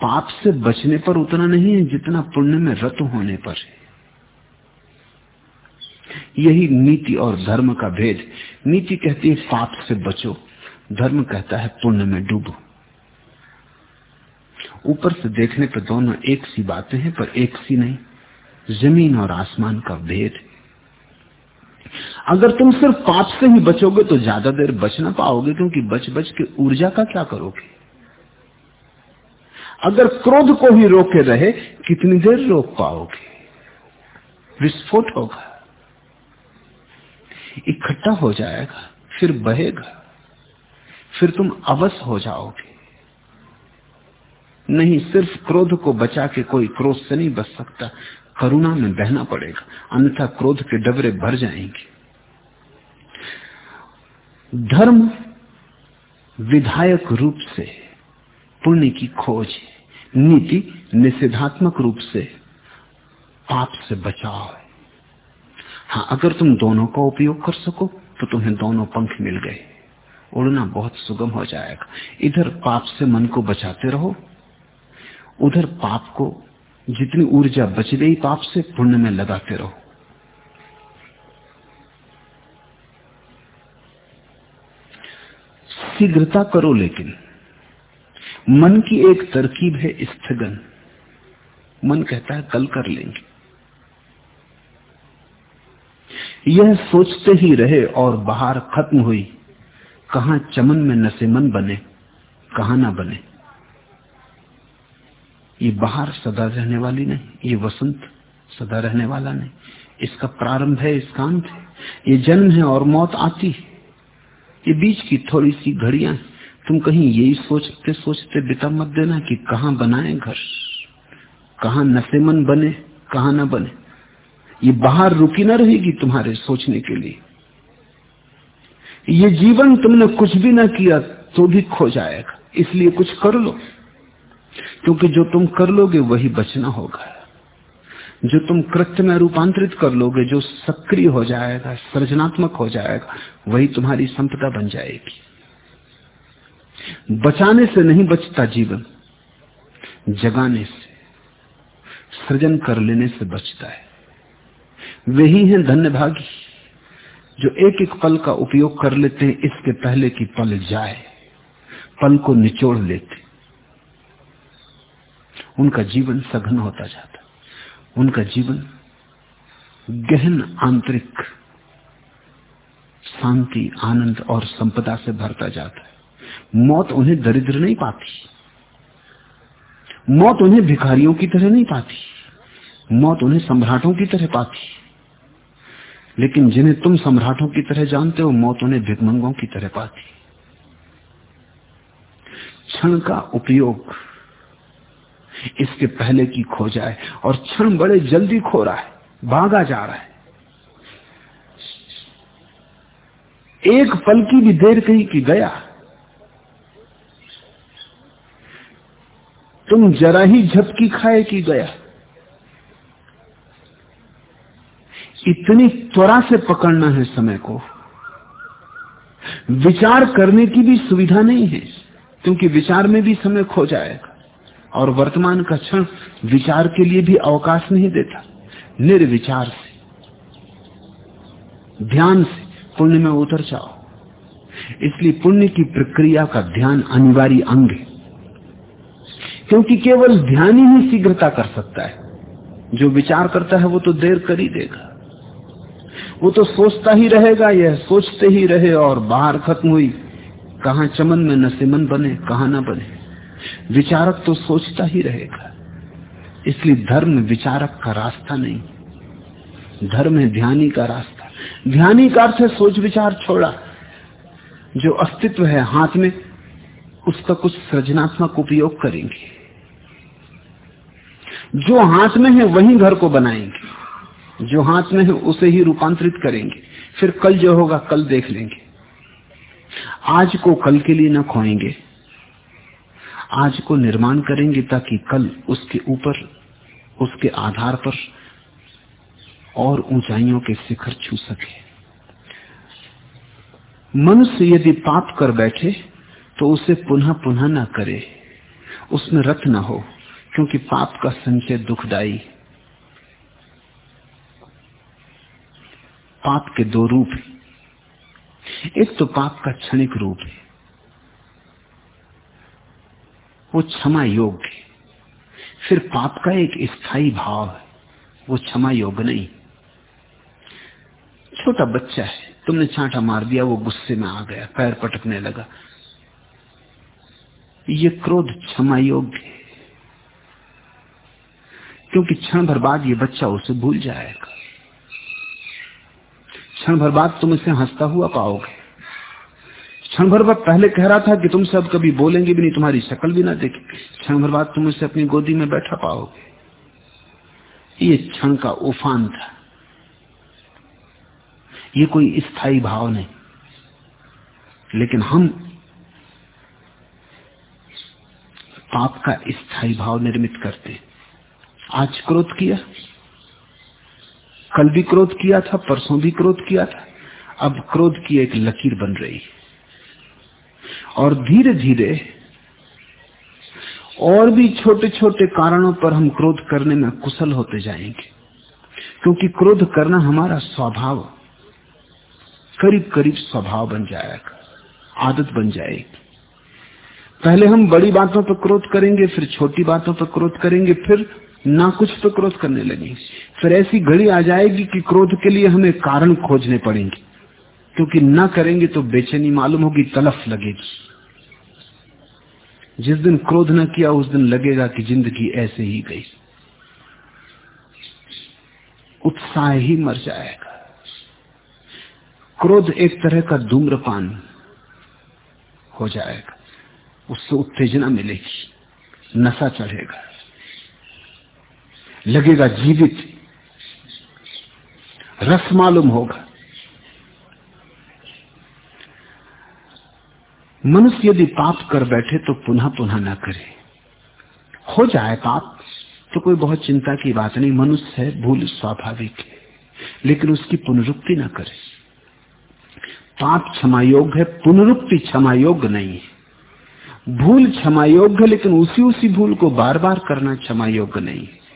पाप से बचने पर उतना नहीं है जितना पुण्य में रत होने पर है। यही नीति और धर्म का भेद। नीति कहती है, पाप से बचो। धर्म कहता है, पुण्य में डूबो। ऊपर से देखने पर दोनों एक सी बातें हैं, पर एक सी नहीं। ज़मीन और आसमान का भेद। अगर तुम सिर्फ़ पाप से ही बचोगे तो ज़्यादा देर बच ना पाओगे, क्योंकि बच बच के ऊर्जा का क्या करोगे? अगर क्रोध को ही रोके रहे, कितनी देर रोक पाओगे? विस्फोट होगा। इकट्ठा हो जाएगा, फिर बहेगा, फिर तुम अवश्य हो जाओगे। नहीं, सिर्फ़ क्रोध को बचा के कोई क्रोध से नहीं बच सकता, करुणा में बहना पड़ेगा, अन्यथा क्रोध के डबरे भर जाएँगे। धर्म विधायक रूप से पुण्य की खोज है। नीति निषेधात्मक रूप से पाप से बचाव है। हाँ अगर तुम दोनों का उपयोग कर सको तो तुम्हें दोनों पंख मिल गए। उड़ना बहुत सुगम हो जाएगा। इधर पाप से मन को बचाते रहो। उधर पाप को जितनी ऊर्जा बच गई पाप से पुण्य में लगाते रहो। शीघ्रता करो लेकिन। मन की एक तरकीब है स्थगन। मन कहता है, कल कर लेंगे। यह सोचते ही रहे और बाहर खत्म हुई। कहा चमन में नशे मन बने, कहा ना बने। ये बाहर सदा रहने वाली नहीं, ये वसंत सदा रहने वाला नहीं। इसका प्रारंभ है, इसका अंत है। ये जन्म है और मौत आती है। ये बीच की थोड़ी सी घड़ियाँ तुम कहीं यही सोचते सोचते बिता मत देना कि कहा बनाए घर, कहा नशेमन बने, कहा ना बने। ये बाहर रुकी ना रहेगी तुम्हारे सोचने के लिए। ये जीवन तुमने कुछ भी ना किया तो भी खो जाएगा, इसलिए कुछ कर लो। क्योंकि जो तुम कर लोगे वही बचना होगा। जो तुम कृत्य में रूपांतरित कर लोगे, जो सक्रिय हो जाएगा, सृजनात्मक हो जाएगा, वही तुम्हारी संपदा बन जाएगी। बचाने से नहीं बचता जीवन, जगाने से, सृजन कर लेने से बचता है। वही हैं धन्य भागी जो एक एक पल का उपयोग कर लेते हैं, इसके पहले कि पल जाए, पल को निचोड़ लेते उनका जीवन सघन होता जाता उनका जीवन गहन, आंतरिक शांति, आनंद और संपदा से भरता जाता है। मौत उन्हें दरिद्र नहीं पाती। मौत उन्हें भिखारियों की तरह नहीं पाती। मौत उन्हें सम्राटों की तरह पाती। लेकिन जिन्हें तुम सम्राटों की तरह जानते हो, मौत उन्हें भिकमंगों की तरह पाती। क्षण का उपयोग इसके पहले की खो जाए और क्षण बड़े जल्दी खो रहा है, भागा जा रहा है। एक पल की भी देर कहीं की गया। तुम जरा ही झपकी खाए की गया। इतनी त्वरा से पकड़ना है समय को। विचार करने की भी सुविधा नहीं है, क्योंकि विचार में भी समय खो जाएगा, और वर्तमान का क्षण विचार के लिए भी अवकाश नहीं देता। निर्विचार से, ध्यान से पुण्य में उतर जाओ। इसलिए पुण्य की प्रक्रिया का ध्यान अनिवार्य अंग है। क्योंकि केवल ध्यान ही शीघ्रता कर सकता है। जो विचार करता है वो तो देर कर ही देगा। वो तो सोचता ही रहेगा, यह सोचते ही रहे और बाहर खत्म हुई। कहा चमन में नसीमन बने, कहा ना बने। विचारक तो सोचता ही रहेगा। इसलिए धर्म विचारक का रास्ता नहीं। धर्म है ध्यानी का रास्ता। ध्यानी का अर्थ सोच विचार छोड़ा। जो अस्तित्व है हाथ में, उसका कुछ सृजनात्मक उपयोग करेंगे। जो हाथ में है वही घर को बनाएँगे। जो हाथ में है उसे ही रूपांतरित करेंगे। फिर कल जो होगा, कल देख लेंगे। आज को कल के लिए न खोएँगे। आज को निर्माण करेंगे ताकि कल उसके ऊपर, उसके आधार पर और ऊंचाइयों के शिखर छू सके। मनुष्य यदि पाप कर बैठे तो उसे पुनः पुनः न करे। उसमें रथ न हो। क्योंकि पाप का संचय दुखदाई पाप के दो रूप हैं। एक तो पाप का क्षणिक रूप है। वो क्षमा योग्य फिर पाप का एक स्थायी भाव है। वो क्षमा योग्य नहीं। छोटा बच्चा है। तुमने छांटा मार दिया, वो गुस्से में आ गया, पैर पटकने लगा। ये क्रोध क्षमा योग्य है। क्योंकि क्षण भर बाद ये बच्चा उसे भूल जाएगा। क्षण भर बाद तुम इसे हंसता हुआ पाओगे। क्षण भर बाद पहले कह रहा था कि तुम सब कभी बोलेंगे भी नहीं, तुम्हारी शक्ल भी ना देखे। क्षण भर बाद तुम इसे अपनी गोदी में बैठा पाओगे। ये क्षण का उफान था। ये कोई स्थायी भाव नहीं। लेकिन हम पाप का स्थायी भाव निर्मित करते हैं। आज क्रोध किया। कल भी क्रोध किया था, परसों भी क्रोध किया था। अब क्रोध की एक लकीर बन रही और धीरे धीरे और भी छोटे छोटे कारणों पर हम क्रोध करने में कुशल होते जाएँगे। क्योंकि क्रोध करना हमारा स्वभाव करीब करीब स्वभाव बन जाएगा, आदत बन जाएगी। पहले हम बड़ी बातों पर क्रोध करेंगे, फिर छोटी बातों पर क्रोध करेंगे, फिर ना कुछ तो क्रोध करने लगे। फिर ऐसी घड़ी आ जाएगी कि क्रोध के लिए हमें कारण खोजने पड़ेंगे। क्योंकि ना करेंगे तो बेचैनी मालूम होगी, तलफ लगेगी। जिस दिन क्रोध न किया, उस दिन लगेगा कि ज़िंदगी ऐसे ही गई। उत्साह ही मर जाएगा। क्रोध एक तरह का धूम्रपान हो जाएगा। उससे उत्तेजना मिलेगी। नशा चढ़ेगा। लगेगा जीवित। रस मालूम होगा। मनुष्य यदि पाप कर बैठे तो पुनः पुनः ना करे। हो जाए पाप तो कोई बहुत चिंता की बात नहीं, मनुष्य है, भूल स्वाभाविक है। लेकिन उसकी पुनरुक्ति ना करे। पाप क्षमा योग्य है, पुनरुक्ति क्षमा योग्य नहीं है। भूल क्षमा योग्य है, लेकिन उसी उसी भूल को बार बार करना क्षमा योग्य नहीं है।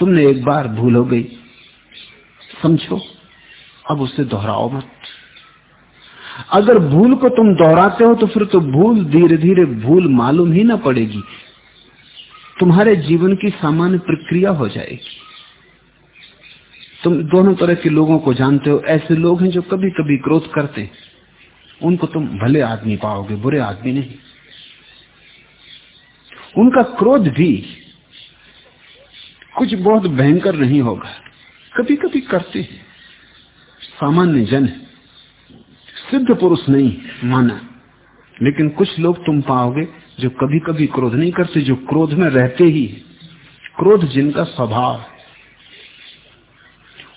तुमने एक बार भूल हो गई। समझो, अब उसे दोहराओ मत। अगर भूल को तुम दोहराते हो तो फिर तो भूल धीरे धीरे भूल मालूम ही ना पड़ेगी। तुम्हारे जीवन की सामान्य प्रक्रिया हो जाएगी। तुम दोनों तरह के लोगों को जानते हो, ऐसे लोग हैं जो कभी कभी क्रोध करते हैं। उनको तुम भले आदमी पाओगे, बुरे आदमी नहीं। उनका क्रोध भी कुछ बहुत भयंकर नहीं होगा। कभी कभी करते हैं। सामान्य जन सिद्ध पुरुष नहीं माना। लेकिन कुछ लोग तुम पाओगे जो कभी कभी क्रोध नहीं करते, जो क्रोध में रहते ही क्रोध जिनका स्वभाव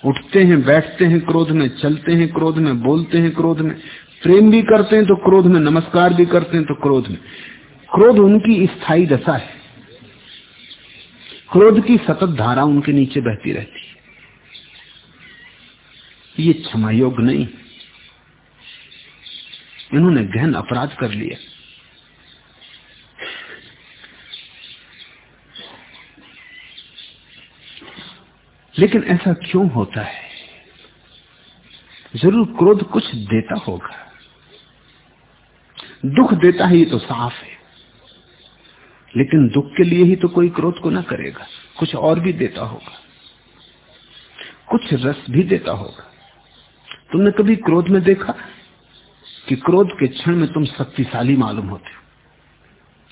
उठते हैं, बैठते हैं क्रोध में, चलते हैं क्रोध में, बोलते हैं क्रोध में। प्रेम भी करते हैं तो क्रोध में, नमस्कार भी करते हैं तो क्रोध में। क्रोध उनकी स्थायी दशा है। क्रोध की सतत धारा उनके नीचे बहती रहती है। ये क्षमा योग्य नहीं। इन्होंने गहन अपराध कर लिया। लेकिन ऐसा क्यों होता है? ज़रूर क्रोध कुछ देता होगा। दुख देता है ये तो साफ़ है। लेकिन दुख के लिए ही तो कोई क्रोध को ना करेगा। कुछ और भी देता होगा। कुछ रस भी देता होगा। तुमने कभी क्रोध में देखा कि क्रोध के क्षण में तुम शक्तिशाली मालूम होते हो?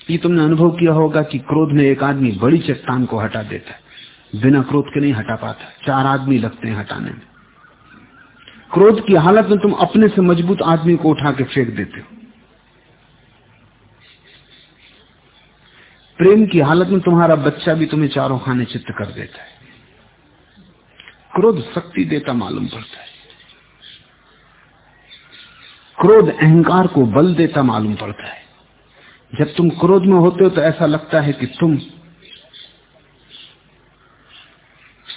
ये तुमने अनुभव किया होगा कि क्रोध में एक आदमी बड़ी चट्टान को हटा देता है। बिना क्रोध के नहीं हटा पाता। चार आदमी लगते हैं हटाने में। क्रोध की हालत में तुम अपने से मज़बूत आदमी को उठा के फेंक देते हो। प्रेम की हालत में तुम्हारा बच्चा भी तुम्हें चारों खाने चित्त कर देता है। क्रोध शक्ति देता मालूम पड़ता है। क्रोध अहंकार को बल देता मालूम पड़ता है। जब तुम क्रोध में होते हो तो ऐसा लगता है कि तुम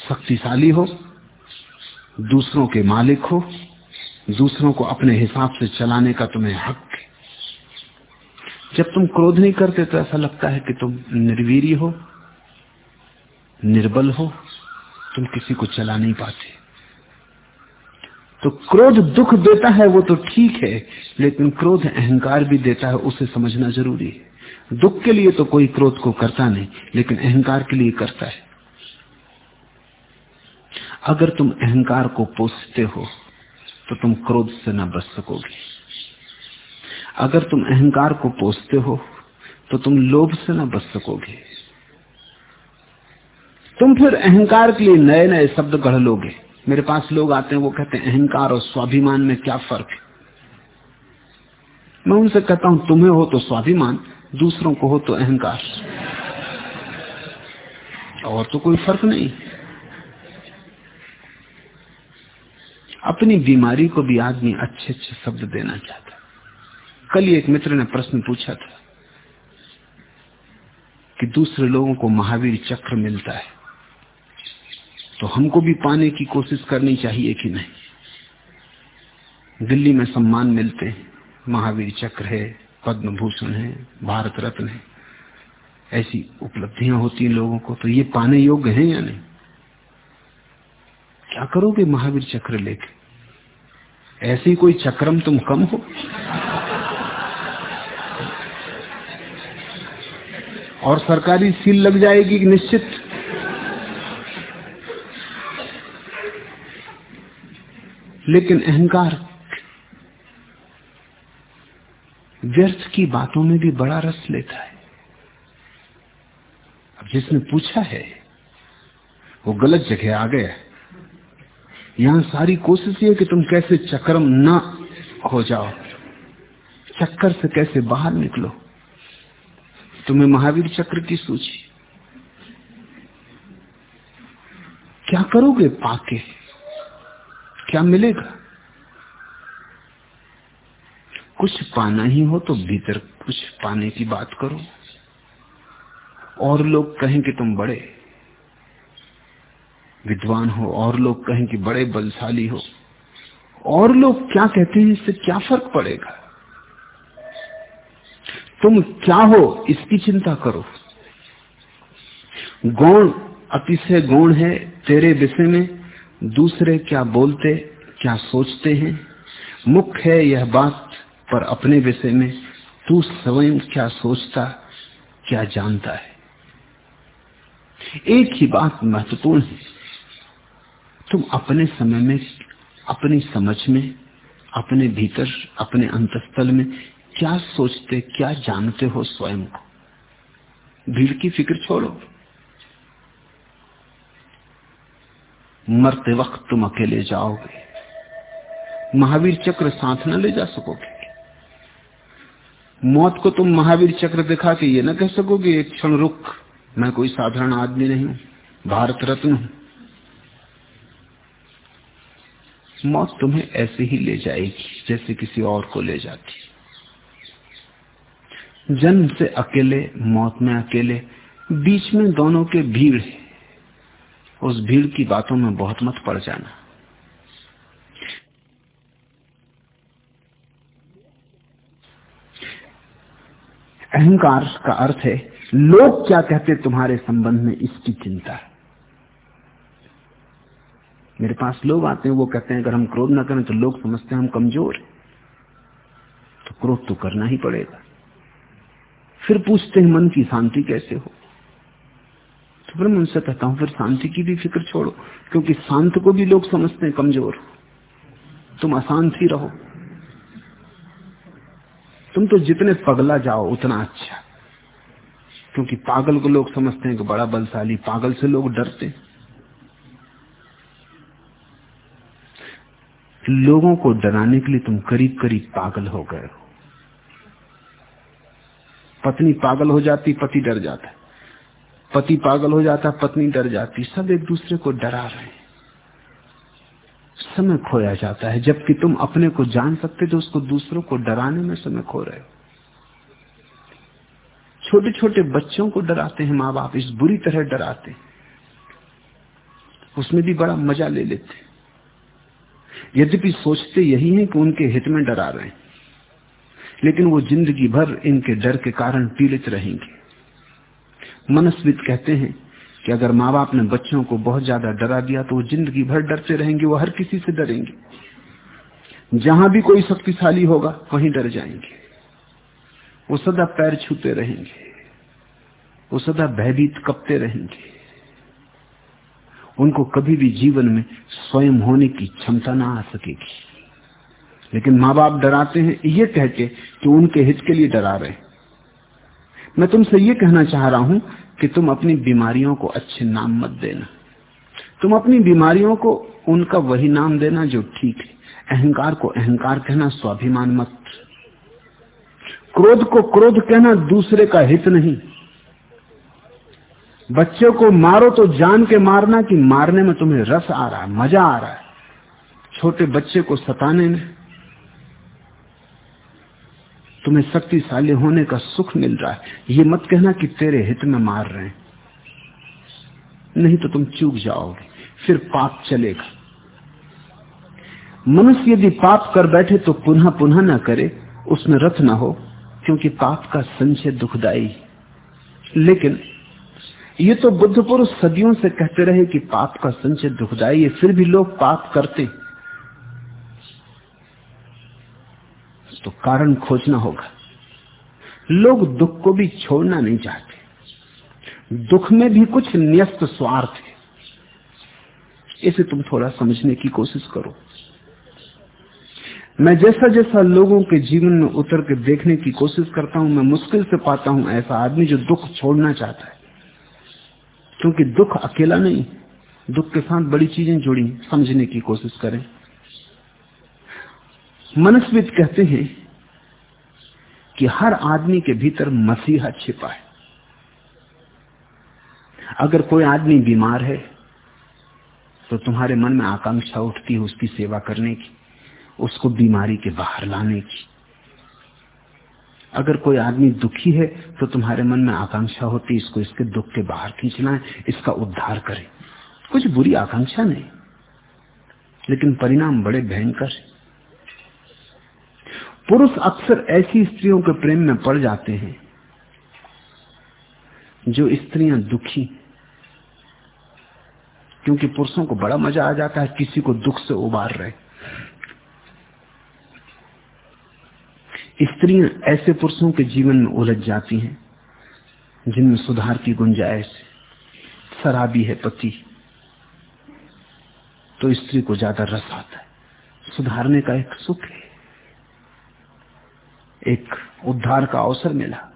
शक्तिशाली हो, दूसरों के मालिक हो, दूसरों को अपने हिसाब से चलाने का तुम्हें हक है। जब तुम क्रोध नहीं करते तो ऐसा लगता है कि तुम निर्वीर हो, निर्बल हो, तुम किसी को चला नहीं पाते। तो क्रोध दुख देता है वो तो ठीक है, लेकिन क्रोध अहंकार भी देता है, उसे समझना ज़रूरी है। दुख के लिए तो कोई क्रोध को करता नहीं, लेकिन अहंकार के लिए करता है। अगर तुम अहंकार को पोसते हो तो तुम क्रोध से ना बच सकोगे। अगर तुम अहंकार को पोसते हो तो तुम लोभ से ना बच सकोगे। तुम फिर अहंकार के लिए नए नए शब्द गढ़ लोगे। मेरे पास लोग आते हैं, वो कहते हैं, अहंकार और स्वाभिमान में क्या फ़र्क है? मैं उनसे कहता हूँ, तुम्हें हो तो स्वाभिमान, दूसरों को हो तो अहंकार। और तो कोई फ़र्क नहीं। अपनी बीमारी को भी आदमी अच्छे अच्छे शब्द देना चाहता कल एक मित्र ने प्रश्न पूछा था कि दूसरे लोगों को महावीर चक्र मिलता है तो हमको भी पाने की कोशिश करनी चाहिए कि नहीं? दिल्ली में सम्मान मिलते हैं, महावीर चक्र है पद्म भूषण है, भारत रत्न है, ऐसी उपलब्धियाँ होती हैं लोगों को तो ये पाने योग्य हैं या नहीं? क्या करोगे महावीर चक्र लेके? ऐसे कोई चक्रम तुम कम हो? और सरकारी सील लग जाएगी निश्चित। लेकिन अहंकार, व्यर्थ की बातों में भी बड़ा रस लेता है। अब जिसने पूछा है, वो गलत जगह आ गया यहाँ सारी कोशिश ये कि तुम कैसे चक्रम न हो जाओ, चक्कर से कैसे बाहर निकलो। तुम्हें महावीर चक्र की सूची। क्या करोगे पाके? क्या मिलेगा? कुछ पाना ही हो तो भीतर कुछ पाने की बात करो। और लोग कहें कि तुम बड़े विद्वान हो, और लोग कहें कि बड़े बलशाली हो। और लोग क्या कहते हैं, इससे क्या फ़र्क पड़ेगा? तुम क्या हो? इसकी चिंता करो। गौण अतिशय गौण है, तेरे विषय में दूसरे क्या बोलते, क्या सोचते हैं? मुख्य है यह बात, पर अपने विषय में तू स्वयं क्या सोचता, क्या जानता है? एक ही बात महत्वपूर्ण है। तुम अपने समय में, अपनी समझ में, अपने भीतर, अपने अंतस्थल में क्या सोचते, क्या जानते हो स्वयं को? भीड़ की फ़िक्र छोड़ो। मरते वक्त तुम अकेले जाओगे। महावीर चक्र साथ न ले जा सकोगे। मौत को तुम महावीर चक्र दिखा के ये न कह सकोगे, एक क्षण रुक, मैं कोई साधारण आदमी नहीं हूँ, भारत रत्न हूँ। मौत तुम्हें ऐसे ही ले जाएगी, जैसे किसी और को ले जाती जन्म से अकेले, मौत में अकेले, बीच में दोनों के भीड़ है। उस भीड़ की बातों में बहुत मत पड़ जाना। अहंकार का अर्थ है, लोग क्या कहते तुम्हारे संबंध में इसकी चिंता? है मेरे पास लोग आते हैं, वो कहते हैं, अगर हम क्रोध ना करें तो लोग समझते हैं हम कमज़ोर हैं। तो क्रोध तो करना ही पड़ेगा। फिर पूछते हैं, मन की शांति कैसे हो? तो फिर मैं उनसे कहता हूँ, फिर शांति की भी फ़िक्र छोड़ो, क्योंकि शांत को भी लोग समझते हैं, कमज़ोर। तुम अशांत ही रहो। तुम तो जितने पगला जाओ, उतना अच्छा। क्योंकि पागल को लोग समझते हैं कि बड़ा बलशाली, पागल से लोग डरते लोगों को डराने के लिए तुम करीब करीब पागल हो गए हो। पत्नी पागल हो जाती, पति डर जाता पति पागल हो जाता, पत्नी डर जाती। सब एक दूसरे को डरा रहे हैं। समय खोया जाता है। जबकि तुम अपने को जान सकते तो उसको दूसरों को डराने में समय खो रहे हो। छोटे छोटे बच्चों को डराते हैं माँ बाप इस बुरी तरह डराते उसमें भी बड़ा मज़ा ले लेते यद्यपि सोचते यही है कि उनके हित में डरा रहे हैं। लेकिन वो ज़िंदगी भर इनके डर के कारण पीड़ित रहेंगे। मनस्वित कहते हैं कि अगर माँ बाप ने बच्चों को बहुत ज़्यादा डरा दिया तो वो ज़िंदगी भर डरते रहेंगे, वो हर किसी से डरेंगे। जहाँ भी कोई शक्तिशाली होगा, वहीं डर जाएँगे। वो सदा पैर छूते रहेंगे। वो सदा भयभीत कपते रहेंगे। उनको कभी भी जीवन में स्वयं होने की क्षमता ना आ सकेगी। लेकिन माँ बाप डराते हैं, ये कह के कि उनके हित के लिए डरा रहे मैं तुमसे ये कहना चाह रहा हूँ कि तुम अपनी बीमारियों को अच्छे नाम मत देना। तुम अपनी बीमारियों को उनका वही नाम देना जो ठीक है। अहंकार को अहंकार कहना, स्वाभिमान मत। क्रोध को क्रोध कहना दूसरे का हित नहीं। बच्चे को मारो तो जान के मारना कि मारने में तुम्हें रस आ रहा है, मज़ा आ रहा है। छोटे बच्चे को सताने में तुम्हें शक्तिशाली होने का सुख मिल रहा है। ये मत कहना कि तेरे हित में मार रहे हैं। नहीं तो तुम चूक जाओगे, फिर पाप चलेगा। मनुष्य यदि पाप कर बैठे तो पुनः पुनः ना करे, उसमें रथ ना हो, क्योंकि पाप का संचय दुखदाई लेकिन ये तो बुद्ध पुरुष सदियों से कहते रहे कि पाप का संचय दुखदाई है, फिर भी लोग पाप करते तो कारण खोजना होगा। लोग दुख को भी छोड़ना नहीं चाहते। दुख में भी कुछ न्यस्त स्वार्थ है। इसे तुम थोड़ा समझने की कोशिश करो। मैं जैसा जैसा लोगों के जीवन में उतर के देखने की कोशिश करता हूँ, मैं मुश्किल से पाता हूँ ऐसा आदमी जो दुख छोड़ना चाहता है। क्योंकि दुख अकेला नहीं, दुख के साथ बड़ी चीज़ें जुड़ी, समझने की कोशिश करें। मनस्वित कहते हैं कि हर आदमी के भीतर मसीहा छिपा है। अगर कोई आदमी बीमार है तो तुम्हारे मन में आकांक्षा उठती है उसकी सेवा करने की, उसको बीमारी के बाहर लाने की। अगर कोई आदमी दुखी है तो तुम्हारे मन में आकांक्षा होती इसको इसके दुख के बाहर खींचना है, इसका उद्धार करे। कुछ बुरी आकांक्षा नहीं, लेकिन परिणाम बड़े भयंकर है। पुरुष अक्सर ऐसी स्त्रियों के प्रेम में पड़ जाते हैं जो स्त्रियाँ दुखी। क्योंकि पुरुषों को बड़ा मज़ा आ जाता है किसी को दुख से उबार रहे। स्त्रियाँ ऐसे पुरुषों के जीवन में उलझ जाती हैं, जिनमें सुधार की गुंजाइश, शराबी है पति। तो स्त्री को ज़्यादा रस आता है। सुधारने का एक सुख है। एक उद्धार का अवसर मिला।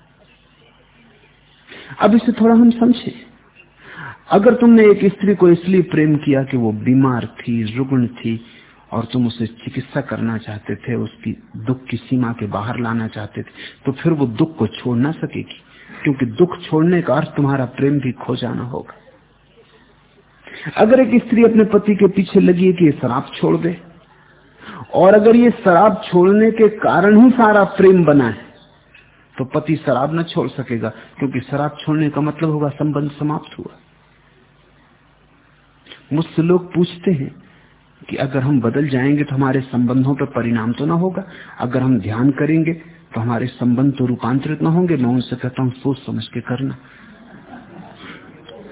अब इसे थोड़ा हम समझे। अगर तुमने एक स्त्री को इसलिए प्रेम किया कि वो बीमार थी, रुग्ण थी, और तुम उसे चिकित्सा करना चाहते थे, उसकी दुख की सीमा के बाहर लाना चाहते थे तो फिर वो दुख को छोड़ ना सकेगी। क्योंकि दुख छोड़ने का अर्थ तुम्हारा प्रेम भी खो जाना होगा। अगर एक स्त्री अपने पति के पीछे लगी कि शराब छोड़ दे और अगर ये शराब छोड़ने के कारण ही सारा प्रेम बना है तो पति शराब न छोड़ सकेगा, क्योंकि शराब छोड़ने का मतलब होगा संबंध समाप्त हुआ। मुझसे लोग पूछते हैं कि अगर हम बदल जाएँगे तो हमारे संबंधों पर परिणाम तो ना होगा, अगर हम ध्यान करेंगे तो हमारे संबंध तो रूपांतरित ना होंगे, मैं उनसे कहता हूँ सोच समझ के करना।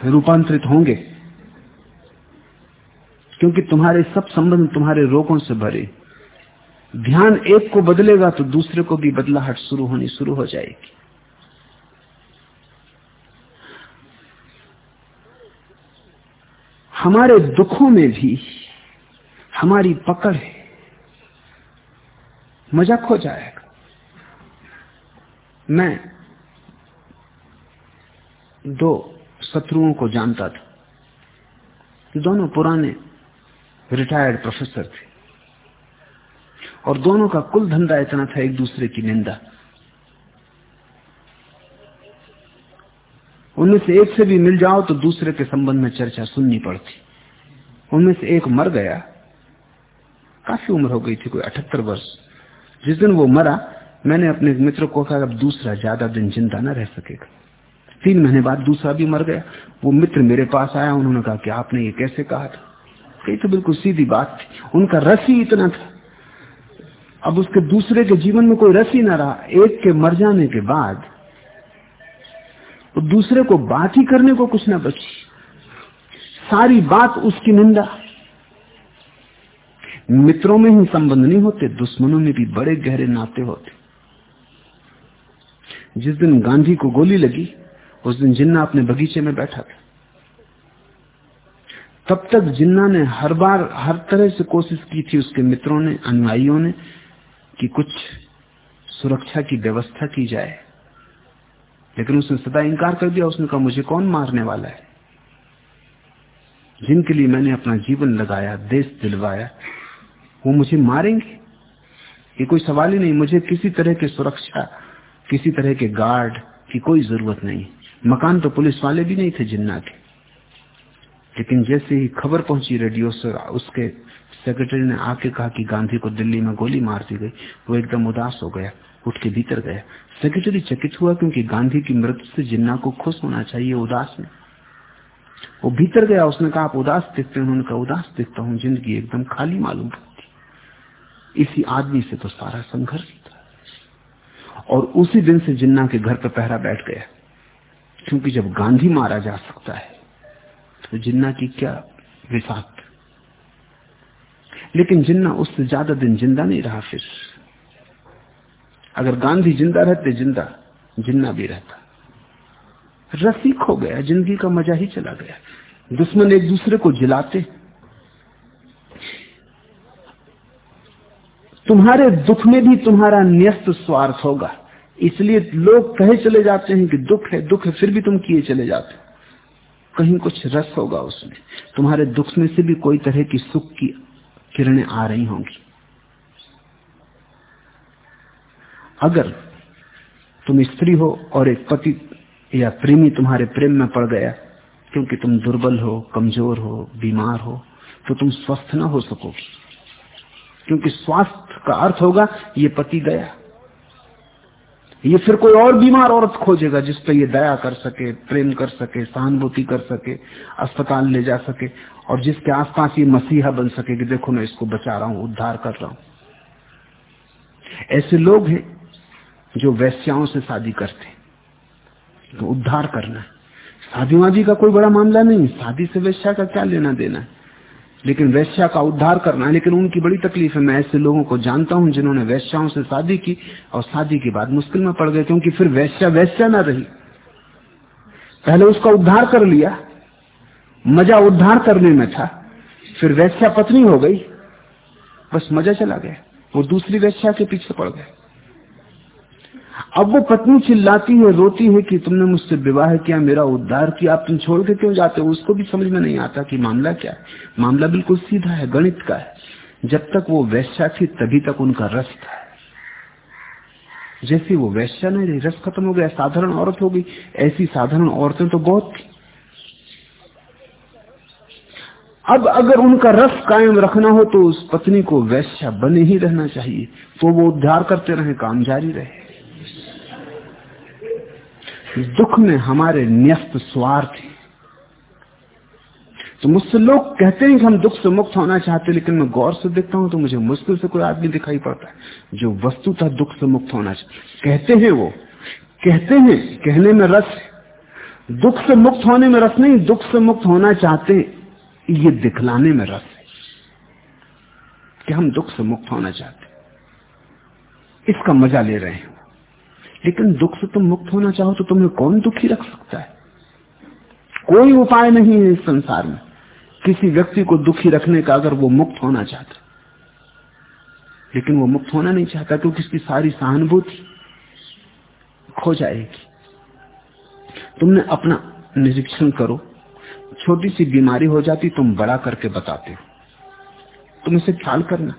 रूपांतरित होंगे, क्योंकि तुम्हारे सब संबंध तुम्हारे रोगों से भरे। ध्यान एक को बदलेगा तो दूसरे को भी बदलाहट शुरू होनी शुरू हो जाएगी। हमारे दुखों में भी हमारी पकड़ है। मज़ाक हो जाएगा। मैं दो शत्रुओं को जानता था। दोनों पुराने रिटायर्ड प्रोफेसर थे। और दोनों का कुल धंधा इतना था एक दूसरे की निंदा। उनमें से एक से भी मिल जाओ तो दूसरे के संबंध में चर्चा सुननी पड़ती। उनमें से एक मर गया। काफ़ी उम्र हो गई थी, कोई अठहत्तर वर्ष। जिस दिन वो मरा, मैंने अपने मित्र को कहा, अब दूसरा ज़्यादा दिन ज़िंदा ना रह सकेगा। तीन महीने बाद दूसरा भी मर गया। वो मित्र मेरे पास आया, उन्होंने कहा कि आपने ये कैसे कहा था? कही तो बिल्कुल सीधी बात थी। उनका रस ही इतना था। अब उसके दूसरे के जीवन में कोई रस ही ना रहा। एक के मर जाने के बाद तो दूसरे को बात ही करने को कुछ ना बची। सारी बात उसकी निंदा। मित्रों में ही संबंध नहीं होते, दुश्मनों में भी बड़े गहरे नाते होते। जिस दिन गांधी को गोली लगी, उस दिन जिन्ना अपने बगीचे में बैठा था। तब तक जिन्ना ने हर बार, हर तरह से कोशिश की थी उसके मित्रों ने, अनुयायियों ने कि कुछ सुरक्षा की व्यवस्था की जाए। लेकिन उसने सदा इंकार कर दिया, उसने कहा, मुझे कौन मारने वाला है? जिनके लिए मैंने अपना जीवन लगाया, देश दिलवाया, वो मुझे मारेंगे? ये कोई सवाल ही नहीं। मुझे किसी तरह की सुरक्षा, किसी तरह के गार्ड की कोई ज़रूरत नहीं। मकान तो पुलिस वाले भी नहीं थे, जिन्ना के। लेकिन जैसे ही खबर पहुँची रेडियो से, उसके सेक्रेटरी ने आके कहा कि गांधी को दिल्ली में गोली मार दी गई। वो एकदम उदास हो गया, उठ के भीतर गया। सेक्रेटरी चकित हुआ क्योंकि गांधी की मृत्यु से जिन्ना को खुश होना चाहिए, उदास में वो भीतर गया, उसने कहा, आप उदास दिखते हैं उन्होंने कहा उदास दिखता हूँ, ज़िंदगी एकदम खाली मालूम पड़ती। इसी आदमी से तो सारा संघर्ष था। और उसी दिन से जिन्ना के घर पर पहरा बैठ गया। क्योंकि जब गांधी मारा जा सकता है तो जिन्ना की क्या विषाक्त लेकिन जिन्ना उससे ज़्यादा दिन ज़िंदा नहीं रहा फिर। अगर गांधी ज़िंदा रहते ज़िंदा, जिन्ना भी रहता। रसिक हो गया, ज़िंदगी का मज़ा ही चला गया। दुश्मन एक दूसरे को जिलाते। तुम्हारे दुख में भी तुम्हारा न्यस्त स्वार्थ होगा। इसलिए लोग कहे चले जाते हैं कि दुख है दुख है, फिर भी तुम किए चले जाते कहीं कुछ रस होगा उसमें। तुम्हारे दुख में से भी कोई तरह की सुख की किरणें आ रही होंगी। अगर तुम स्त्री हो और एक पति या प्रेमी तुम्हारे प्रेम में पड़ गया, क्योंकि तुम दुर्बल हो, कमज़ोर हो, बीमार हो तो तुम स्वस्थ ना हो सकोगे। क्योंकि स्वास्थ्य का अर्थ होगा, ये पति गया। ये फिर कोई और बीमार औरत खोजेगा जिस पर ये दया कर सके, प्रेम कर सके, सहानुभूति कर सके, अस्पताल ले जा सके और जिसके आसपास ये मसीहा बन सके कि देखो मैं इसको बचा रहा हूँ, उद्धार कर रहा हूँ। ऐसे लोग हैं जो वैश्याओं से शादी करते तो उद्धार करना है। शादीवादी का कोई बड़ा मामला नहीं शादी से वैश्या का क्या लेना देना है? लेकिन वैश्या का उद्धार करना लेकिन उनकी बड़ी तकलीफ़ है। मैं ऐसे लोगों को जानता हूँ जिन्होंने वैश्याओं से शादी की और शादी के बाद मुश्किल में पड़ गए, क्योंकि फिर वैश्या वैश्या ना रही। पहले उसका उद्धार कर लिया, मज़ा उद्धार करने में था, फिर वैश्या पत्नी हो गई, बस मज़ा चला गया, वो दूसरी वैश्या के पीछे पड़ गए। अब वो पत्नी चिल्लाती है, रोती है कि तुमने मुझसे विवाह किया, मेरा उद्धार किया, आप तुम छोड़ के क्यों जाते हो? उसको भी समझ में नहीं आता कि मामला क्या है। मामला बिल्कुल सीधा है, गणित का है। जब तक वो वैश्या थी, तभी तक उनका रस था। जैसे वो वैश्या नहीं रही, रस खत्म हो गया, साधारण औरत हो गई। ऐसी साधारण औरतें तो बहुत थी। अब अगर उनका रस कायम रखना हो तो उस पत्नी को वैश्या बने ही रहना चाहिए। तो वो उद्धार करते रहे, काम जारी रहे। दुख में हमारे न्यस्त स्वार्थ तो मुझसे लोग कहते हैं कि हम दुख से मुक्त होना चाहते हैं, लेकिन मैं गौर से देखता हूँ तो मुझे मुश्किल से कोई आदमी दिखाई पड़ता है जो वस्तुतः दुख से मुक्त होना चाहते कहते हैं वो। कहते हैं, कहने में रस दुख से मुक्त होने में रस नहीं, दुख से मुक्त होना चाहते ये दिखलाने में रस है कि हम दुख से मुक्त होना चाहते इसका मज़ा ले रहे हैं। लेकिन दुख से तुम मुक्त होना चाहो तो तुम्हें कौन दुखी रख सकता है? कोई उपाय नहीं है इस संसार में। किसी व्यक्ति को दुखी रखने का अगर वो मुक्त होना चाहता लेकिन वो मुक्त होना नहीं चाहता क्योंकि उसकी सारी सहानुभूति खो जाएगी। तुमने अपना निरीक्षण करो। छोटी सी बीमारी हो जाती, तुम बड़ा करके बताते हो। तुम इसे ख्याल करना।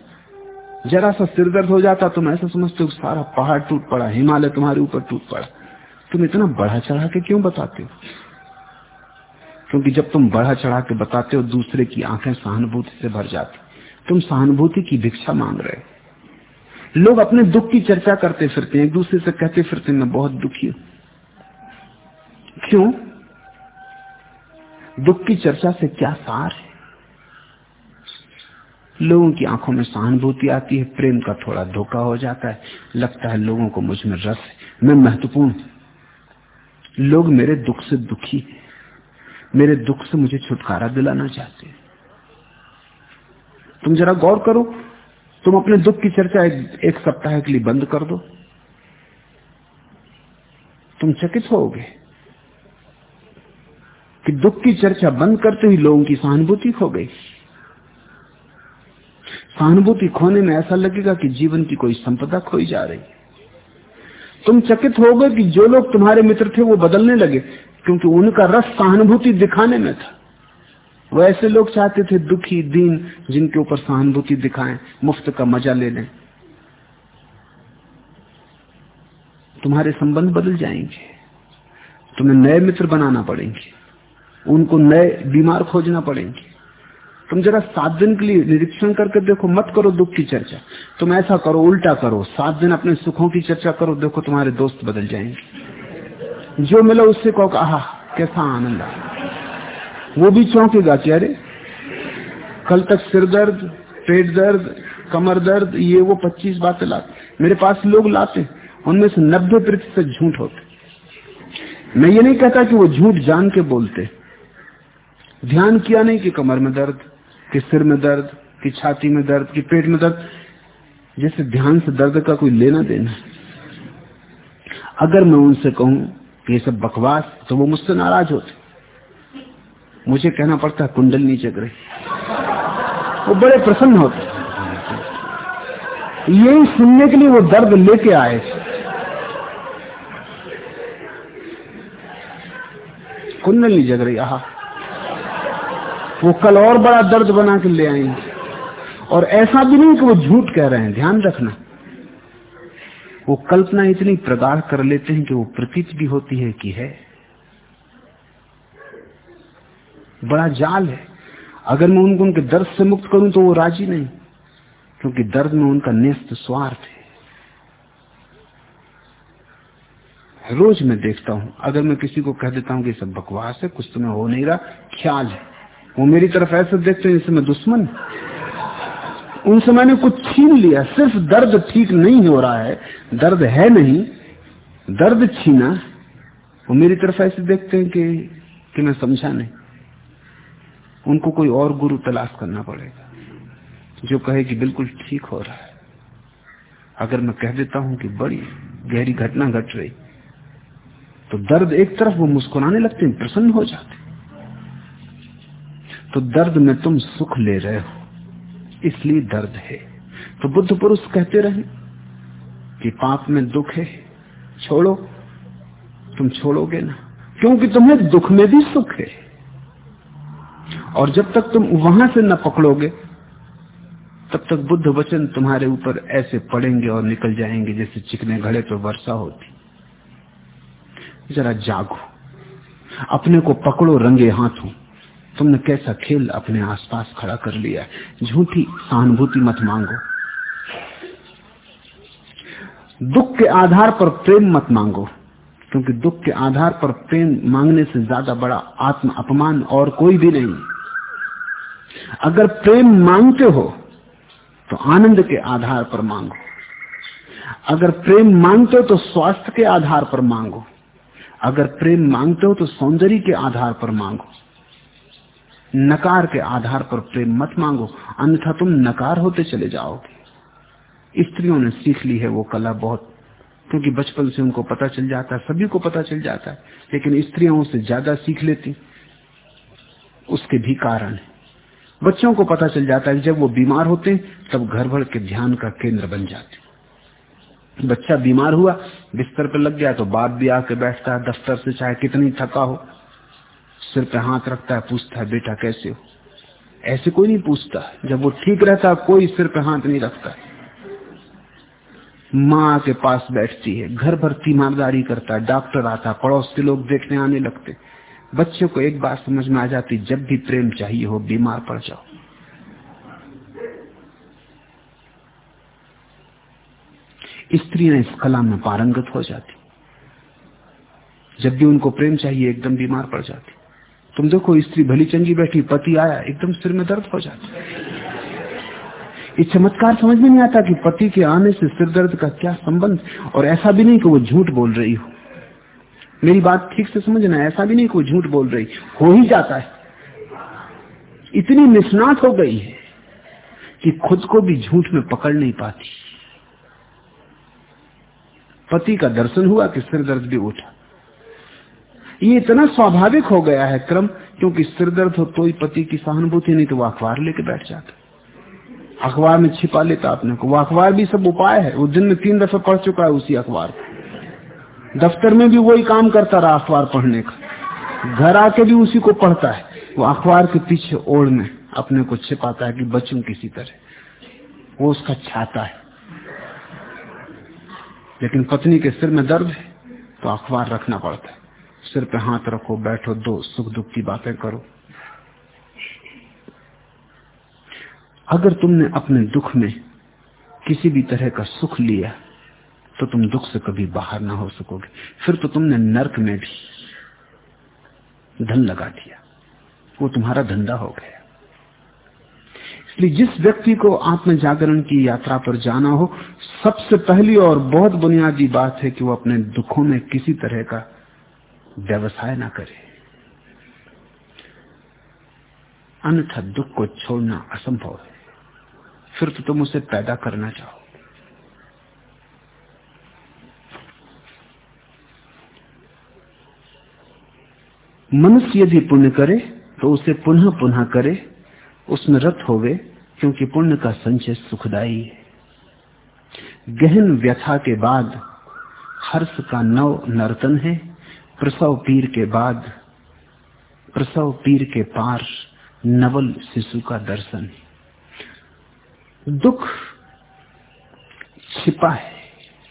जरा सा सिर दर्द हो जाता, तुम ऐसा समझते हो, सारा पहाड़ टूट पड़ा, हिमालय तुम्हारे ऊपर टूट पड़ा। तुम इतना बढ़ा चढ़ा के क्यों बताते हो? क्योंकि जब तुम बढ़ा चढ़ा के बताते हो, दूसरे की आँखें सहानुभूति से भर जाती। तुम सहानुभूति की भिक्षा मांग रहे लोग अपने दुख की चर्चा करते फिरते हैं, एक दूसरे से कहते फिरते मैं बहुत दुखी हूँ। क्यों? दुख की चर्चा से क्या सार है? लोगों की आँखों में सहानुभूति आती है प्रेम का थोड़ा धोखा हो जाता है। लगता है लोगों को मुझमें रस है। मैं महत्वपूर्ण लोग मेरे दुख से दुखी है। मेरे दुख से मुझे छुटकारा दिलाना चाहते तुम जरा गौर करो। तुम अपने दुख की चर्चा एक, एक सप्ताह के लिए बंद कर दो। तुम चकित होगे कि दुख की चर्चा बंद करते ही लोगों की सहानुभूति खो गई। सहानुभूति खोने में ऐसा लगेगा कि जीवन की कोई संपदा खोई जा रही तुम चकित होगे कि जो लोग तुम्हारे मित्र थे वो बदलने लगे, क्योंकि उनका रस सहानुभूति दिखाने में था। वो ऐसे लोग चाहते थे दुखी, दीन, जिनके ऊपर सहानुभूति दिखाएँ, मुफ़्त का मज़ा ले लें। तुम्हारे संबंध बदल जाएँगे। तुम्हें नए मित्र बनाना पड़ेंगे। उनको नए, बीमार खोजना पड़ेंगे। तुम जरा सात दिन के लिए निरीक्षण करके देखो, मत करो दुख की चर्चा। तुम ऐसा करो, उल्टा करो। सात दिन अपने सुखों की चर्चा करो, देखो तुम्हारे दोस्त बदल जाएँगे। जो मिलो उससे कहो आह, कैसा आनंद आ वो भी चौंकेगा कि अरे कल तक सिर दर्द, पेट दर्द, कमर दर्द, ये वो पच्चीस बातें लाते। मेरे पास लोग लाते, उनमें से नब्बे प्रतिशत झूठ होते। मैं ये नहीं कहता कि वो झूठ जान के बोलते। ध्यान किया नहीं कि कमर में दर्द कि सिर में दर्द, कि छाती में दर्द, कि पेट में दर्द, जैसे ध्यान से दर्द का कोई लेना देना। अगर मैं उनसे कहूँ कि ये सब बकवास तो वो मुझसे नाराज़ होते। मुझे कहना पड़ता है, कुंडल नीचे करे वो बड़े प्रसन्न होते। यही सुनने के लिए वो दर्द लेके आए। कुंडल नहीं जग रही आहा। वो कल और बड़ा दर्द बना के ले आएँगे। और ऐसा भी नहीं कि वो झूठ कह रहे हैं, ध्यान रखना। वो कल्पना इतनी प्रगाढ़ कर लेते हैं कि वो प्रतीत भी होती है कि है। बड़ा जाल है। अगर मैं उनको उनके दर्द से मुक्त करूँ तो वो राज़ी नहीं, क्योंकि दर्द में उनका नेस्त स्वार्थ है। रोज मैं देखता हूँ, अगर मैं किसी को कह देता हूँ कि सब बकवास है, कुछ तुम्हें हो नहीं रहा, ख्याल है। वो मेरी तरफ़ ऐसे देखते हैं जैसे मैं दुश्मन उनसे मैंने कुछ छीन लिया, सिर्फ़ दर्द ठीक नहीं हो रहा है, दर्द है नहीं, दर्द छीना। वो मेरी तरफ़ ऐसे देखते हैं कि कि मैं समझा नहीं। उनको कोई और गुरु तलाश करना पड़ेगा, जो कहे कि बिल्कुल ठीक हो रहा है। अगर मैं कह देता हूँ कि बड़ी गहरी घटना घट गट रही तो दर्द एक तरफ़ वो मुस्कुराने लगते हैं, प्रसन्न हो जाते तो दर्द में तुम सुख ले रहे हो। इसलिए दर्द है। तो बुद्ध पुरुष कहते रहे कि पाप में दुख है। छोड़ो। तुम छोड़ोगे ना। क्योंकि तुम्हें दुख में भी सुख है। और जब तक तुम वहाँ से न पकड़ोगे, तब तक बुद्ध वचन तुम्हारे ऊपर ऐसे पड़ेंगे और निकल जाएँगे जैसे चिकने घड़े पर वर्षा होती। जरा जागो। अपने को पकड़ो रंगे हाथों। तुमने कैसा खेल अपने आसपास खड़ा कर लिया झूठी सहानुभूति मत मांगो। दुख के आधार पर प्रेम मत मांगो, क्योंकि दुख के आधार पर प्रेम मांगने से ज़्यादा बड़ा आत्म अपमान और कोई भी नहीं। अगर प्रेम मांगते हो तो आनंद के आधार पर मांगो। अगर प्रेम मांगते हो तो स्वास्थ्य के आधार पर मांगो। अगर प्रेम मांगते हो तो सौंदर्य के आधार पर मांगो। नकार के आधार पर प्रेम मत मांगो, अन्यथा तुम नकार होते चले जाओगे। स्त्रियों ने सीख ली है वो कला बहुत, क्योंकि बचपन से उनको पता चल जाता है, सभी को पता चल जाता है, लेकिन स्त्रियों से ज़्यादा सीख लेती। उसके भी कारण है। बच्चों को पता चल जाता है जब वो बीमार होते हैं तब घर भर के ध्यान का केंद्र बन जाते। बच्चा बीमार हुआ, बिस्तर पर लग गया तो बाप भी आके बैठता है, दफ्तर से चाहे कितनी थका हो। सिर पे हाथ रखता है, पूछता है, बेटा, कैसे हो? ऐसे कोई नहीं पूछता। जब वो ठीक रहता, कोई सिर पे हाथ नहीं रखता। माँ के पास बैठती है, घर भर तीमारदारी करता है, डॉक्टर आता, पड़ोस के लोग देखने आने लगते। बच्चे को एक बात समझ में आ जाती, जब भी प्रेम चाहिए हो, बीमार पड़ जाओ। स्त्रियाँ इस कला में पारंगत हो जाती। जब भी उनको प्रेम चाहिए, एकदम बीमार पड़ जाती। तुम देखो, स्त्री भली चंगी बैठी, पति आया, एकदम सिर में दर्द हो जाता ये चमत्कार समझ में नहीं आता कि पति के आने से सिर दर्द का क्या संबंध और ऐसा भी नहीं कि वो झूठ बोल रही हो। मेरी बात ठीक से समझना ऐसा भी नहीं कि वो झूठ बोल रही हो ही जाता है। इतनी निष्णात हो गई है कि खुद को भी झूठ में पकड़ नहीं पाती। पति का दर्शन हुआ कि सिर दर्द भी उठा। ये इतना स्वाभाविक हो गया है क्रम, क्योंकि सिर दर्द हो तो ही पति की सहानुभूति, नहीं तो वो अखबार लेके बैठ जाता अखबार में छिपा लेता अपने को। वो अखबार भी सब उपाय है। वो दिन में तीन दफे पढ़ चुका है उसी अखबार को। दफ्तर में भी वही काम करता रहा अखबार पढ़ने का। घर आके भी उसी को पढ़ता है। वो अखबार के पीछे ओढ़ में अपने को छिपाता है कि बचूं किसी तरह। वो उसका छाता है। लेकिन पत्नी के सिर में दर्द है तो अखबार रखना पड़ता है। सिर पे हाथ रखो, बैठो, दो, सुख दुख की बातें करो। अगर तुमने अपने दुख में किसी भी तरह का सुख लिया तो तुम दुख से कभी बाहर ना हो सकोगे। फिर तो तुमने नरक में भी धन लगा दिया। वो तुम्हारा धंधा हो गया। इसलिए जिस व्यक्ति को आत्म जागरण की यात्रा पर जाना हो, सबसे पहली और बहुत बुनियादी बात है कि वो अपने दुखों में किसी तरह का व्यवसाय ना करे। अन्यथा दुख को छोड़ना असंभव है। फिर तो तुम उसे पैदा करना चाहो। मनुष्य यदि पुण्य करे तो उसे पुनः पुनः करे, उसमें रत होवे, क्योंकि पुण्य का संचय सुखदाई है। गहन व्यथा के बाद हर्ष का नव नर्तन है। प्रसव पीर के बाद, प्रसव पीर के पार नवल शिशु का दर्शन। दुख छिपा है,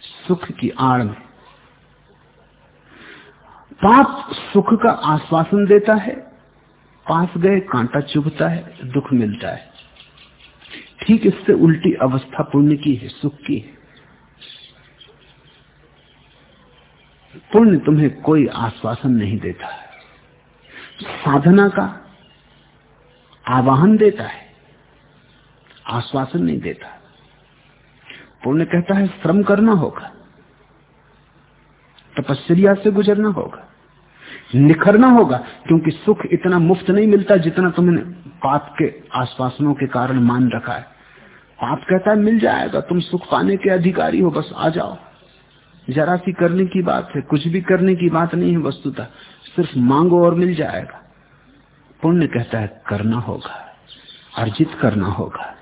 सुख की आड़ में। पाप सुख का आश्वासन देता है, पास गए कांटा चुभता है, दुख मिलता है। ठीक इससे उल्टी अवस्था पुण्य की है, सुख की है। पुण्य तुम्हें कोई आश्वासन नहीं देता साधना का आवाहन देता है, आश्वासन नहीं देता पुण्य कहता है, श्रम करना होगा, तपस्या से गुजरना होगा, निखरना होगा, क्योंकि सुख इतना मुफ़्त नहीं मिलता जितना तुमने पाप के आश्वासनों के कारण मान रखा है। पाप कहता है, मिल जाएगा, तुम सुख पाने के अधिकारी हो, बस आ जाओ। जरा सी करने की बात है, कुछ भी करने की बात नहीं है, वस्तुता सिर्फ़ मांगो और मिल जाएगा। पुण्य कहता है, करना होगा, अर्जित करना होगा,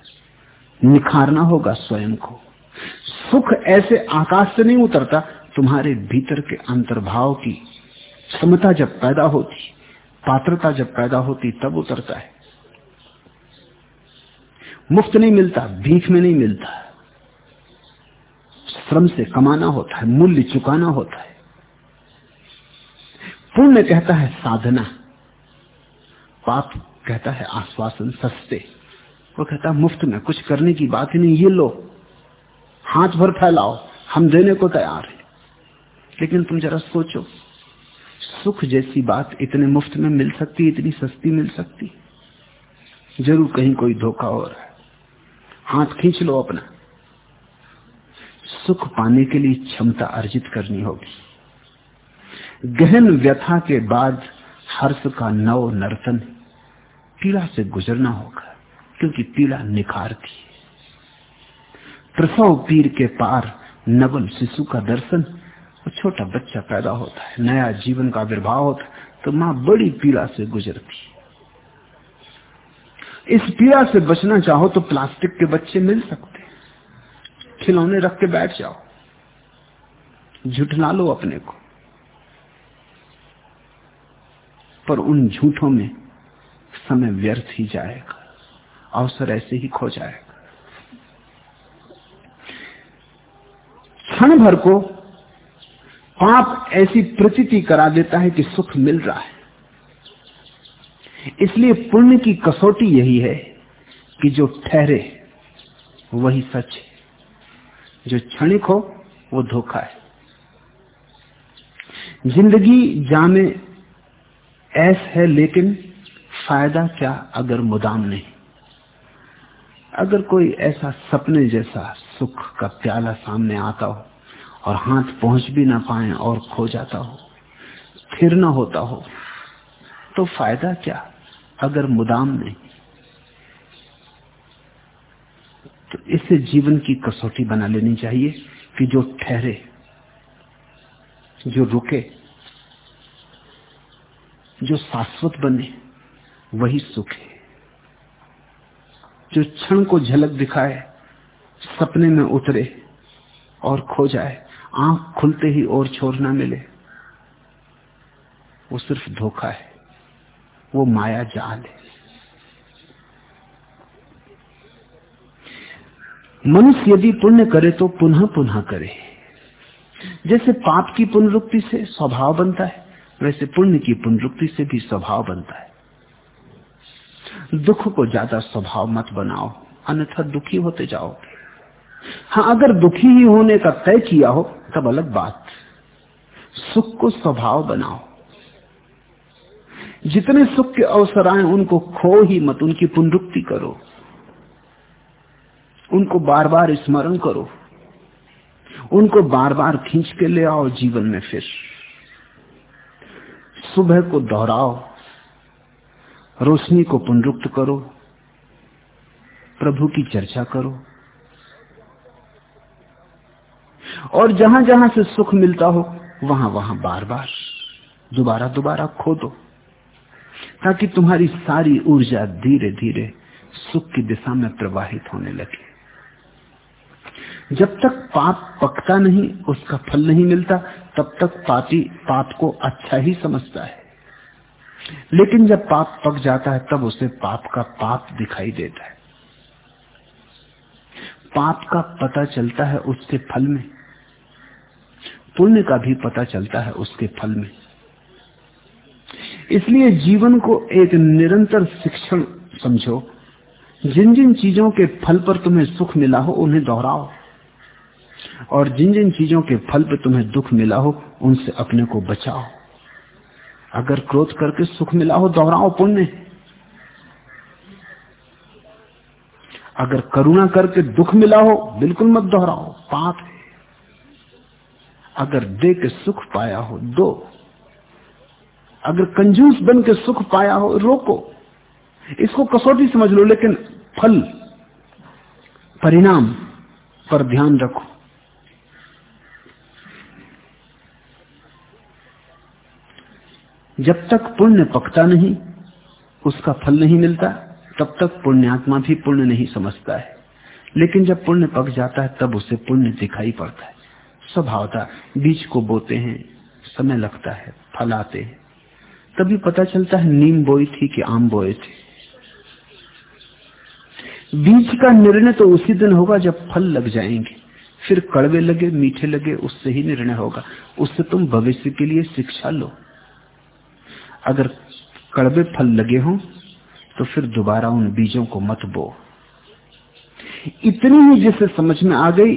निखारना होगा स्वयं को। सुख ऐसे आकाश से नहीं उतरता, तुम्हारे भीतर के अंतर्भाव की क्षमता जब पैदा होती, पात्रता जब पैदा होती, तब उतरता है। मुफ़्त नहीं मिलता, भीख में नहीं मिलता। श्रम से कमाना होता है, मूल्य चुकाना होता है। पुण्य कहता है साधना, पाप कहता है आश्वासन, सस्ते। वो कहता है, मुफ़्त में कुछ करने की बात ही नहीं, ये लो, हाथ भर फैलाओ, हम देने को तैयार हैं। लेकिन तुम जरा सोचो, सुख जैसी बात इतने मुफ़्त में मिल सकती, इतनी सस्ती मिल सकती। ज़रूर कहीं कोई धोखा हो रहा है। हाथ खींच लो अपना। सुख पाने के लिए क्षमता अर्जित करनी होगी। गहन व्यथा के बाद हर्ष का नव नर्तन पीड़ा से गुजरना होगा, क्योंकि पीड़ा निखारती है। प्रसव पीर के पार नवल शिशु का दर्शन छोटा बच्चा पैदा होता है, नया जीवन का आविर्भाव होता है तो माँ बड़ी पीड़ा से गुजरती है। इस पीड़ा से बचना चाहो तो प्लास्टिक के बच्चे मिल सकते खिलौने रख के बैठ जाओ। झुठला लो अपने को। पर उन झूठों में समय व्यर्थ ही जाएगा। अवसर ऐसे ही खो जाएगा। क्षण भर को पाप ऐसी प्रतीति करा देता है कि सुख मिल रहा है। इसलिए पुण्य की कसौटी यही है कि जो ठहरे, वही सच है। जो क्षणिक हो, वो धोखा है। ज़िंदगी जामे ऐस है, लेकिन फ़ायदा क्या अगर मुदाम नहीं? अगर कोई ऐसा सपने जैसा सुख का प्याला सामने आता हो और हाथ पहुँच भी ना पाए और खो जाता हो फिर ना होता हो तो फ़ायदा क्या अगर मुदाम नहीं? तो इसे जीवन की कसौटी बना लेनी चाहिए कि जो ठहरे, जो रुके, जो शाश्वत बने, वही सुख है। जो क्षण को झलक दिखाए, सपने में उतरे और खो जाए, आँख खुलते ही और छोर ना मिले, वो सिर्फ़ धोखा है, वो माया जाल है। मनुष्य यदि पुण्य करे तो पुनः पुनः करे। जैसे पाप की पुनरुक्ति से स्वभाव बनता है, वैसे पुण्य की पुनरुक्ति से भी स्वभाव बनता है। दुख को ज़्यादा स्वभाव मत बनाओ, अन्यथा दुखी होते जाओगे। हाँ अगर दुखी ही होने का तय किया हो, तब अलग बात। सुख को स्वभाव बनाओ। जितने सुख के अवसर आए, उनको खो ही मत, उनकी पुनरुक्ति करो। उनको बार बार स्मरण करो। उनको बार बार खींच के ले आओ जीवन में फिर। सुबह को दोहराओ। रोशनी को पुनरुक्त करो। प्रभु की चर्चा करो। और जहाँ जहाँ से सुख मिलता हो वहाँ वहाँ बार बार दोबारा दोबारा खो दो ताकि तुम्हारी सारी ऊर्जा धीरे धीरे सुख की दिशा में प्रवाहित होने लगे। जब तक पाप पकता नहीं, उसका फल नहीं मिलता, तब तक पापी, पाप को अच्छा ही समझता है। लेकिन जब पाप पक जाता है, तब उसे पाप का पाप दिखाई देता है। पाप का पता चलता है उसके फल में। पुण्य का भी पता चलता है उसके फल में। इसलिए जीवन को एक निरंतर शिक्षण समझो। जिन जिन चीज़ों के फल पर तुम्हें सुख मिला हो, उन्हें दोहराओ। और जिन जिन चीज़ों के फल पर तुम्हें दुख मिला हो, उनसे अपने को बचाओ। अगर क्रोध करके सुख मिला हो, दोहराओ पुण्य। अगर करुणा करके दुख मिला हो, बिल्कुल मत दोहराओ, पाप है। अगर दे के सुख पाया हो, दो। अगर कंजूस बन के सुख पाया हो, रोको। इसको कसौटी समझ लो, लेकिन फल, परिणाम पर ध्यान रखो। जब तक पुण्य पकता नहीं, उसका फल नहीं मिलता, तब तक पुण्यात्मा भी पुण्य नहीं समझता है। लेकिन जब पुण्य पक जाता है, तब उसे पुण्य दिखाई पड़ता है। स्वभावता बीज को बोते हैं, समय लगता है, फल आते हैं। तभी पता चलता है, नीम बोई थी कि आम बोए थे। बीज का निर्णय तो उसी दिन होगा जब फल लग जाएँगे। फिर कड़वे लगे, मीठे लगे, उससे ही निर्णय होगा। उससे तुम भविष्य के लिए शिक्षा लो। अगर कड़वे फल लगे हों तो फिर दोबारा उन बीजों को मत बो। इतनी ही जिसे समझ में आ गई,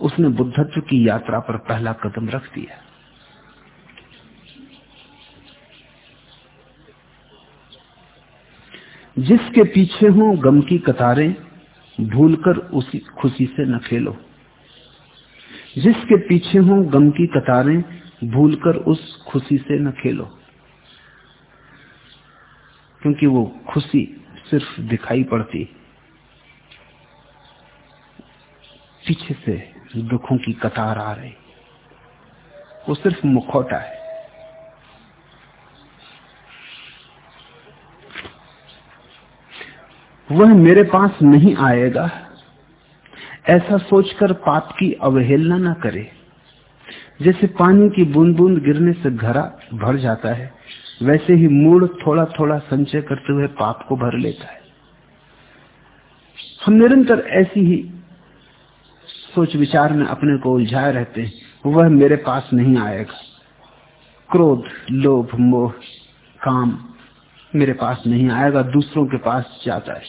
उसने बुद्धत्व की यात्रा पर पहला कदम रख दिया। जिसके पीछे हो गम की कतारें, भूलकर उसी खुशी से न खेलो। जिसके पीछे हो गम की कतारें, भूलकर उस खुशी से न खेलो। क्योंकि वो खुशी सिर्फ़ दिखाई पड़ती। पीछे से दुखों की कतार आ रही। वो सिर्फ़ मुखौटा है। वह मेरे पास नहीं आएगा। ऐसा सोचकर पाप की अवहेलना न करे। जैसे पानी की बूंद बूंद गिरने से घरा भर जाता है। वैसे ही मूड थोड़ा थोड़ा संचय करते हुए पाप को भर लेता है। हम निरंतर ऐसी ही सोच विचार में अपने को उलझाए रहते हैं। वह मेरे पास नहीं आएगा। क्रोध, लोभ, मोह, काम मेरे पास नहीं आएगा, दूसरों के पास जाता है।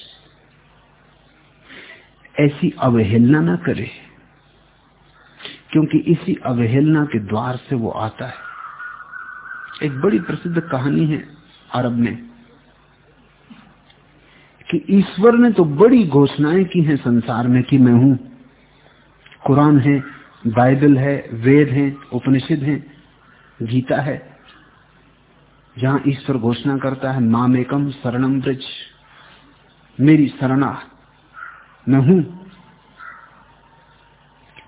ऐसी अवहेलना ना करे, क्योंकि इसी अवहेलना के द्वार से वो आता है। एक बड़ी प्रसिद्ध कहानी है अरब में कि ईश्वर ने तो बड़ी घोषणाएँ की हैं संसार में कि मैं हूँ। कुरान है, बाइबल है, वेद है, उपनिषद है, गीता है, जहाँ ईश्वर घोषणा करता है मामेकम शरणम ब्रज, मेरी शरणा, मैं हूँ।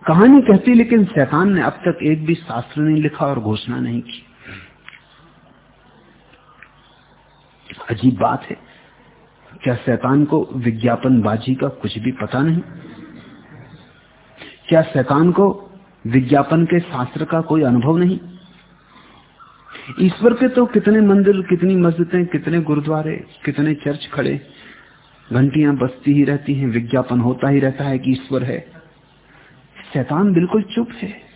कहानी कहती लेकिन शैतान ने अब तक एक भी शास्त्र नहीं लिखा और घोषणा नहीं की। अजीब बात है। क्या शैतान को विज्ञापन बाजी का कुछ भी पता नहीं? क्या शैतान को विज्ञापन के शास्त्र का कोई अनुभव नहीं? ईश्वर के तो कितने मंदिर, कितनी मस्जिदें, कितने गुरुद्वारे, कितने चर्च खड़े, घंटियाँ बजती ही रहती हैं, विज्ञापन होता ही रहता है कि ईश्वर है। शैतान बिल्कुल चुप है।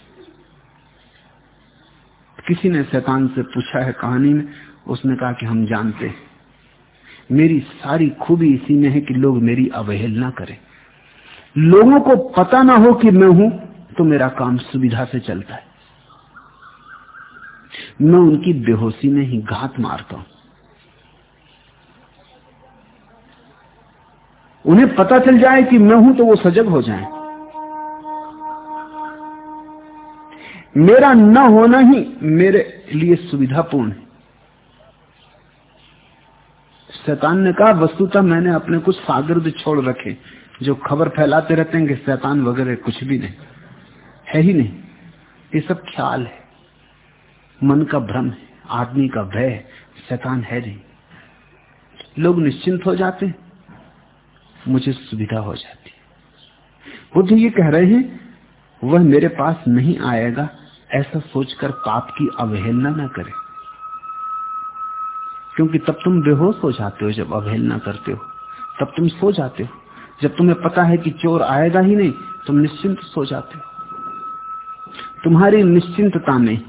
किसी ने शैतान से पूछा है कहानी में उसने कहा कि हम जानते मेरी सारी खूबी इसी में है कि लोग मेरी अवहेलना करें। लोगों को पता ना हो कि मैं हूँ तो मेरा काम सुविधा से चलता है। मैं उनकी बेहोशी में ही घात मारता हूँ। उन्हें पता चल जाए कि मैं हूँ तो वो सजग हो जाएँ। मेरा न होना ही मेरे लिए सुविधापूर्ण है। शैतान ने कहा, वस्तुतः मैंने अपने कुछ सागिर्द छोड़ रखे, जो खबर फैलाते रहते हैं कि शैतान वगैरह कुछ भी नहीं, है ही नहीं। ये सब ख्याल है। मन का भ्रम है, आदमी का भय है, शैतान है नहीं। लोग निश्चिंत हो जाते मुझे सुविधा हो जाती बुद्ध ये कह रहे हैं, वह मेरे पास नहीं आएगा, ऐसा सोचकर पाप की अवहेलना ना करे। क्योंकि तब तुम बेहोश हो जाते हो जब अवहेलना करते हो। तब तुम सो जाते हो। जब तुम्हें पता है कि चोर आएगा ही नहीं, तुम निश्चिंत सो जाते हो। तुम्हारी निश्चिंतता में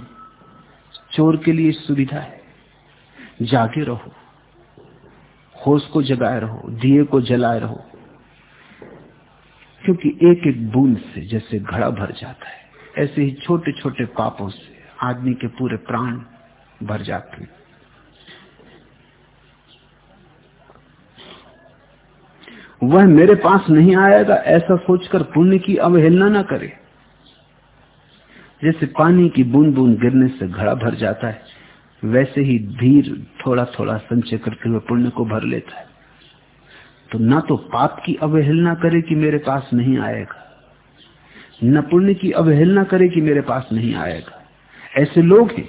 चोर के लिए सुविधा है। जागे रहो। होश को जगाए रहो, दिए को जलाए रहो। क्योंकि एक एक बूंद से जैसे घड़ा भर जाता है, ऐसे ही छोटे छोटे पापों से आदमी के पूरे प्राण भर जाते हैं। वह मेरे पास नहीं आएगा, ऐसा सोचकर पुण्य की अवहेलना न करे। जैसे पानी की बूंद बूंद गिरने से घड़ा भर जाता है, वैसे ही धीर थोड़ा थोड़ा संचय करते हुए पुण्य को भर लेता है। तो ना तो पाप की अवहेलना करे कि मेरे पास नहीं आएगा, न पुण्य की अवहेलना करे कि मेरे पास नहीं आएगा। ऐसे लोग हैं,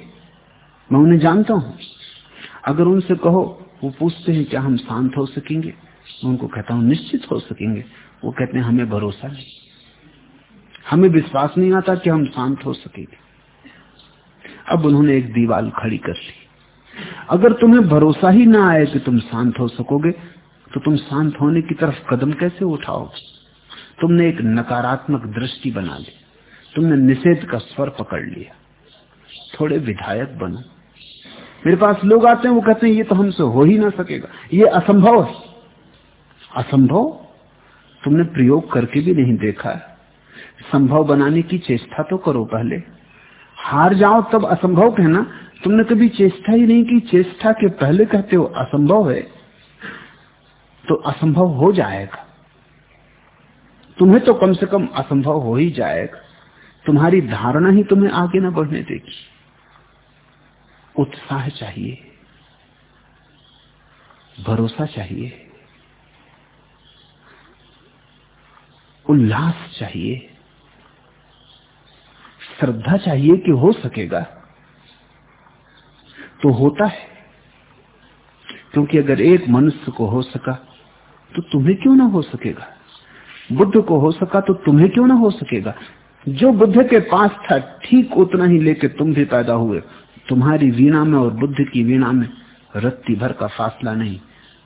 मैं उन्हें जानता हूँ। अगर उनसे कहो, वो पूछते हैं, क्या हम शांत हो सकेंगे? मैं उनको कहता हूँ, निश्चित हो सकेंगे। वो कहते हैं, हमें भरोसा नहीं। हमें विश्वास नहीं आता कि हम शांत हो सकेंगे। अब उन्होंने एक दीवार खड़ी कर ली। अगर तुम्हें भरोसा ही ना आए कि तुम शांत हो सकोगे तो तुम शांत होने की तरफ़ कदम कैसे उठाओगे? तुमने एक नकारात्मक दृष्टि बना ली। तुमने निषेध का स्वर पकड़ लिया। थोड़े विधायक बनो। मेरे पास लोग आते हैं, वो कहते हैं, ये तो हमसे हो ही ना सकेगा। ये असंभव है। असंभव? तुमने प्रयोग करके भी नहीं देखा संभव बनाने की चेष्टा तो करो पहले। हार जाओ तब असंभव कहना। तुमने कभी चेष्टा ही नहीं की? चेष्टा के पहले कहते हो असंभव है तो असंभव हो जाएगा। तुम्हें तो कम से कम असंभव हो ही जाएगा। तुम्हारी धारणा ही तुम्हें आगे ना बढ़ने देगी। उत्साह चाहिए, भरोसा चाहिए। उल्लास चाहिए, श्रद्धा चाहिए कि हो सकेगा। तो होता है, क्योंकि अगर एक मनुष्य को हो सका तो तुम्हें क्यों ना हो सकेगा? बुद्ध को हो सका तो तुम्हें क्यों ना हो सकेगा? जो बुद्ध के पास था, ठीक उतना ही लेके तुम भी पैदा हुए। तुम्हारी वीणा में और बुद्ध की वीणा में रत्ती भर का फासला नहीं।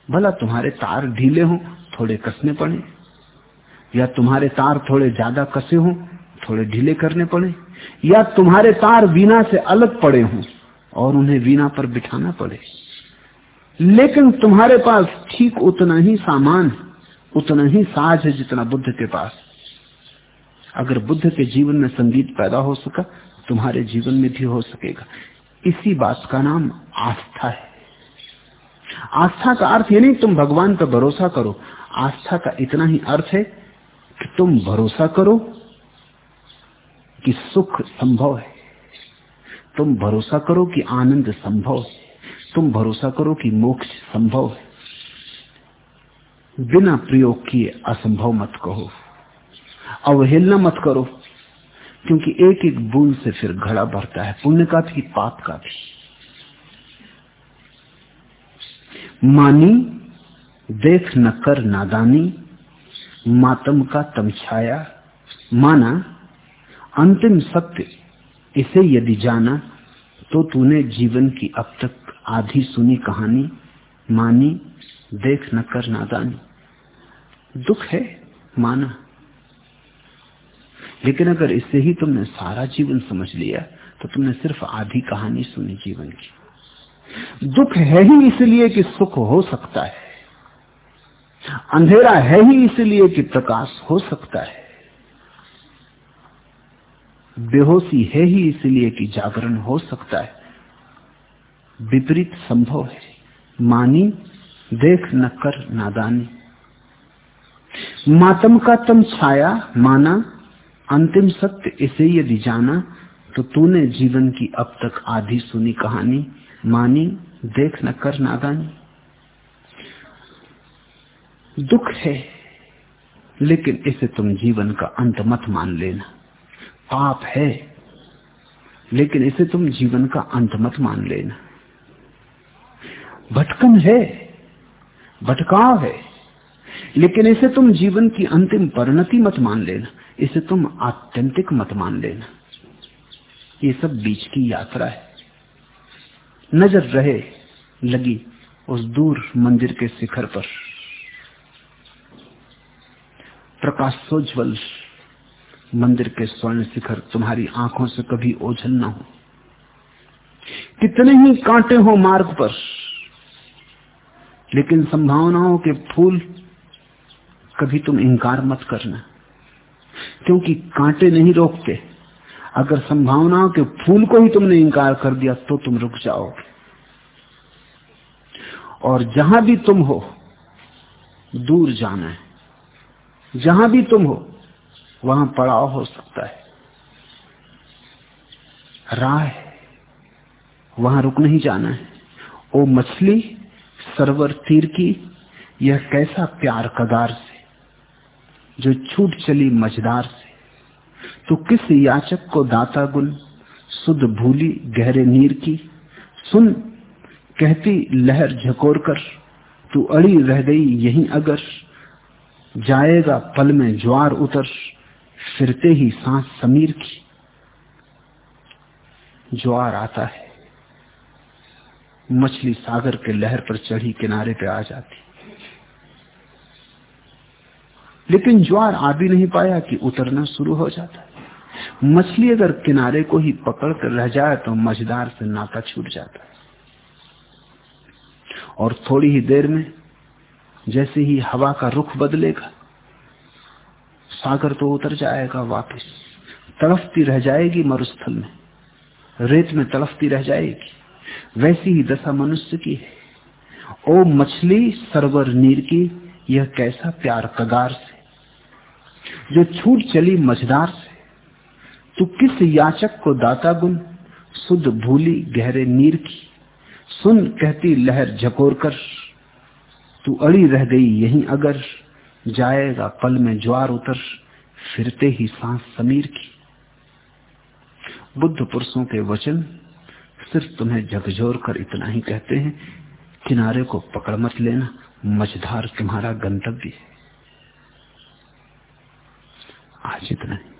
भला तुम्हारे तार ढीले हो, थोड़े कसने पड़े। या तुम्हारे तार थोड़े ज़्यादा कसे हो, थोड़े ढीले करने पड़े, या तुम्हारे तार वीणा से अलग पड़े हों और उन्हें वीणा पर बिठाना पड़े। लेकिन तुम्हारे पास ठीक उतना ही सामान, उतना ही साज है जितना बुद्ध के पास। अगर बुद्ध के जीवन में संगीत पैदा हो सका, तुम्हारे जीवन में भी हो सकेगा। इसी बात का नाम आस्था है। आस्था का अर्थ ये नहीं, तुम भगवान पर भरोसा करो। आस्था का इतना ही अर्थ है कि तुम भरोसा करो कि सुख संभव है। तुम भरोसा करो कि आनंद संभव है। तुम भरोसा करो कि मोक्ष संभव है। बिना प्रयोग किए असंभव मत कहो। अवहेलना मत करो, क्योंकि एक एक बूंद से फिर घड़ा भरता है। पुण्य का भी पाप का भी। मानी, देख न कर नादानी मातम का तमछाया माना, अंतिम सत्य, इसे यदि जाना तो तूने जीवन की अब तक आधी सुनी कहानी, मानी, देख न कर नादानी। दुख है, माना। लेकिन अगर इससे ही तुमने सारा जीवन समझ लिया तो तुमने सिर्फ़ आधी कहानी सुनी जीवन की। दुख है ही इसलिए कि सुख हो सकता है। अंधेरा है ही इसलिए कि प्रकाश हो सकता है। बेहोशी है ही इसलिए कि जागरण हो सकता है। विपरीत संभव है। मानी, देख न कर नादानी मातम का तम छाया माना, अंतिम सत्य इसे यदि जाना तो तूने जीवन की अब तक आधी सुनी कहानी। मानी, देख न कर नादानी दुख है, लेकिन इसे तुम जीवन का अंत मत मान लेना। पाप है, लेकिन इसे तुम जीवन का अंत मत मान लेना। भटकन है, भटकाव है, लेकिन इसे तुम जीवन की अंतिम परिणति मत मान लेना। इसे तुम आत्यंतिक मत मान लेना। ये सब बीच की यात्रा है। नज़र रहे लगी उस दूर मंदिर के शिखर पर। प्रकाशोज्वल मंदिर के स्वर्ण शिखर तुम्हारी आँखों से कभी ओझल ना हो। कितने ही कांटे हो मार्ग पर, लेकिन संभावनाओं के फूल कभी तुम इंकार मत करना। क्योंकि कांटे नहीं रोकते, अगर संभावनाओं के फूल को ही तुमने इंकार कर दिया तो तुम रुक जाओगे। और जहाँ भी तुम हो, दूर जाना है। जहाँ भी तुम हो, वहाँ पड़ाव हो सकता है। राह है, वहाँ रुक नहीं जाना है। ओ मछली, सरवर तीर की, यह कैसा प्यार कदार से, जो छूट चली मझदार से। तो किस याचक को दाता गुल, सुध भूली गहरे नीर की। सुन, कहती लहर झकोर कर तू अड़ी रह गई यहीं अगर। जाएगा पल में ज्वार उतर, फिरते ही सांस समीर की। ज्वार आता है। मछली सागर के लहर पर चढ़ी किनारे पे आ जाती। लेकिन ज्वार आ भी नहीं पाया कि उतरना शुरू हो जाता है। मछली अगर किनारे को ही पकड़ कर रह जाए तो मझदार से नाता छूट जाता है। और थोड़ी ही देर में जैसे ही हवा का रुख बदलेगा, सागर तो उतर जाएगा वापस। तड़फती रह जाएगी मरुस्थल में, रेत में तड़फती रह जाएगी। वैसी ही दशा मनुष्य की है। ओ मछली सरवर नीर की, यह कैसा प्यार कगार से। जो छूट चली मझदार से, तू किस याचक को दाता गुण। शुद्ध भूली गहरे नीर की, सुन कहती लहर झकोर कर। तू अड़ी रह गई, यहीं अगर जाएगा पल में ज्वार उतर, फिरते ही सांस समीर की। बुद्ध पुरुषों के वचन सिर्फ़ तुम्हें झकझोर कर इतना ही कहते हैं, किनारे को पकड़ मत लेना, मझधार तुम्हारा गंतव्य है। आज इतना ही।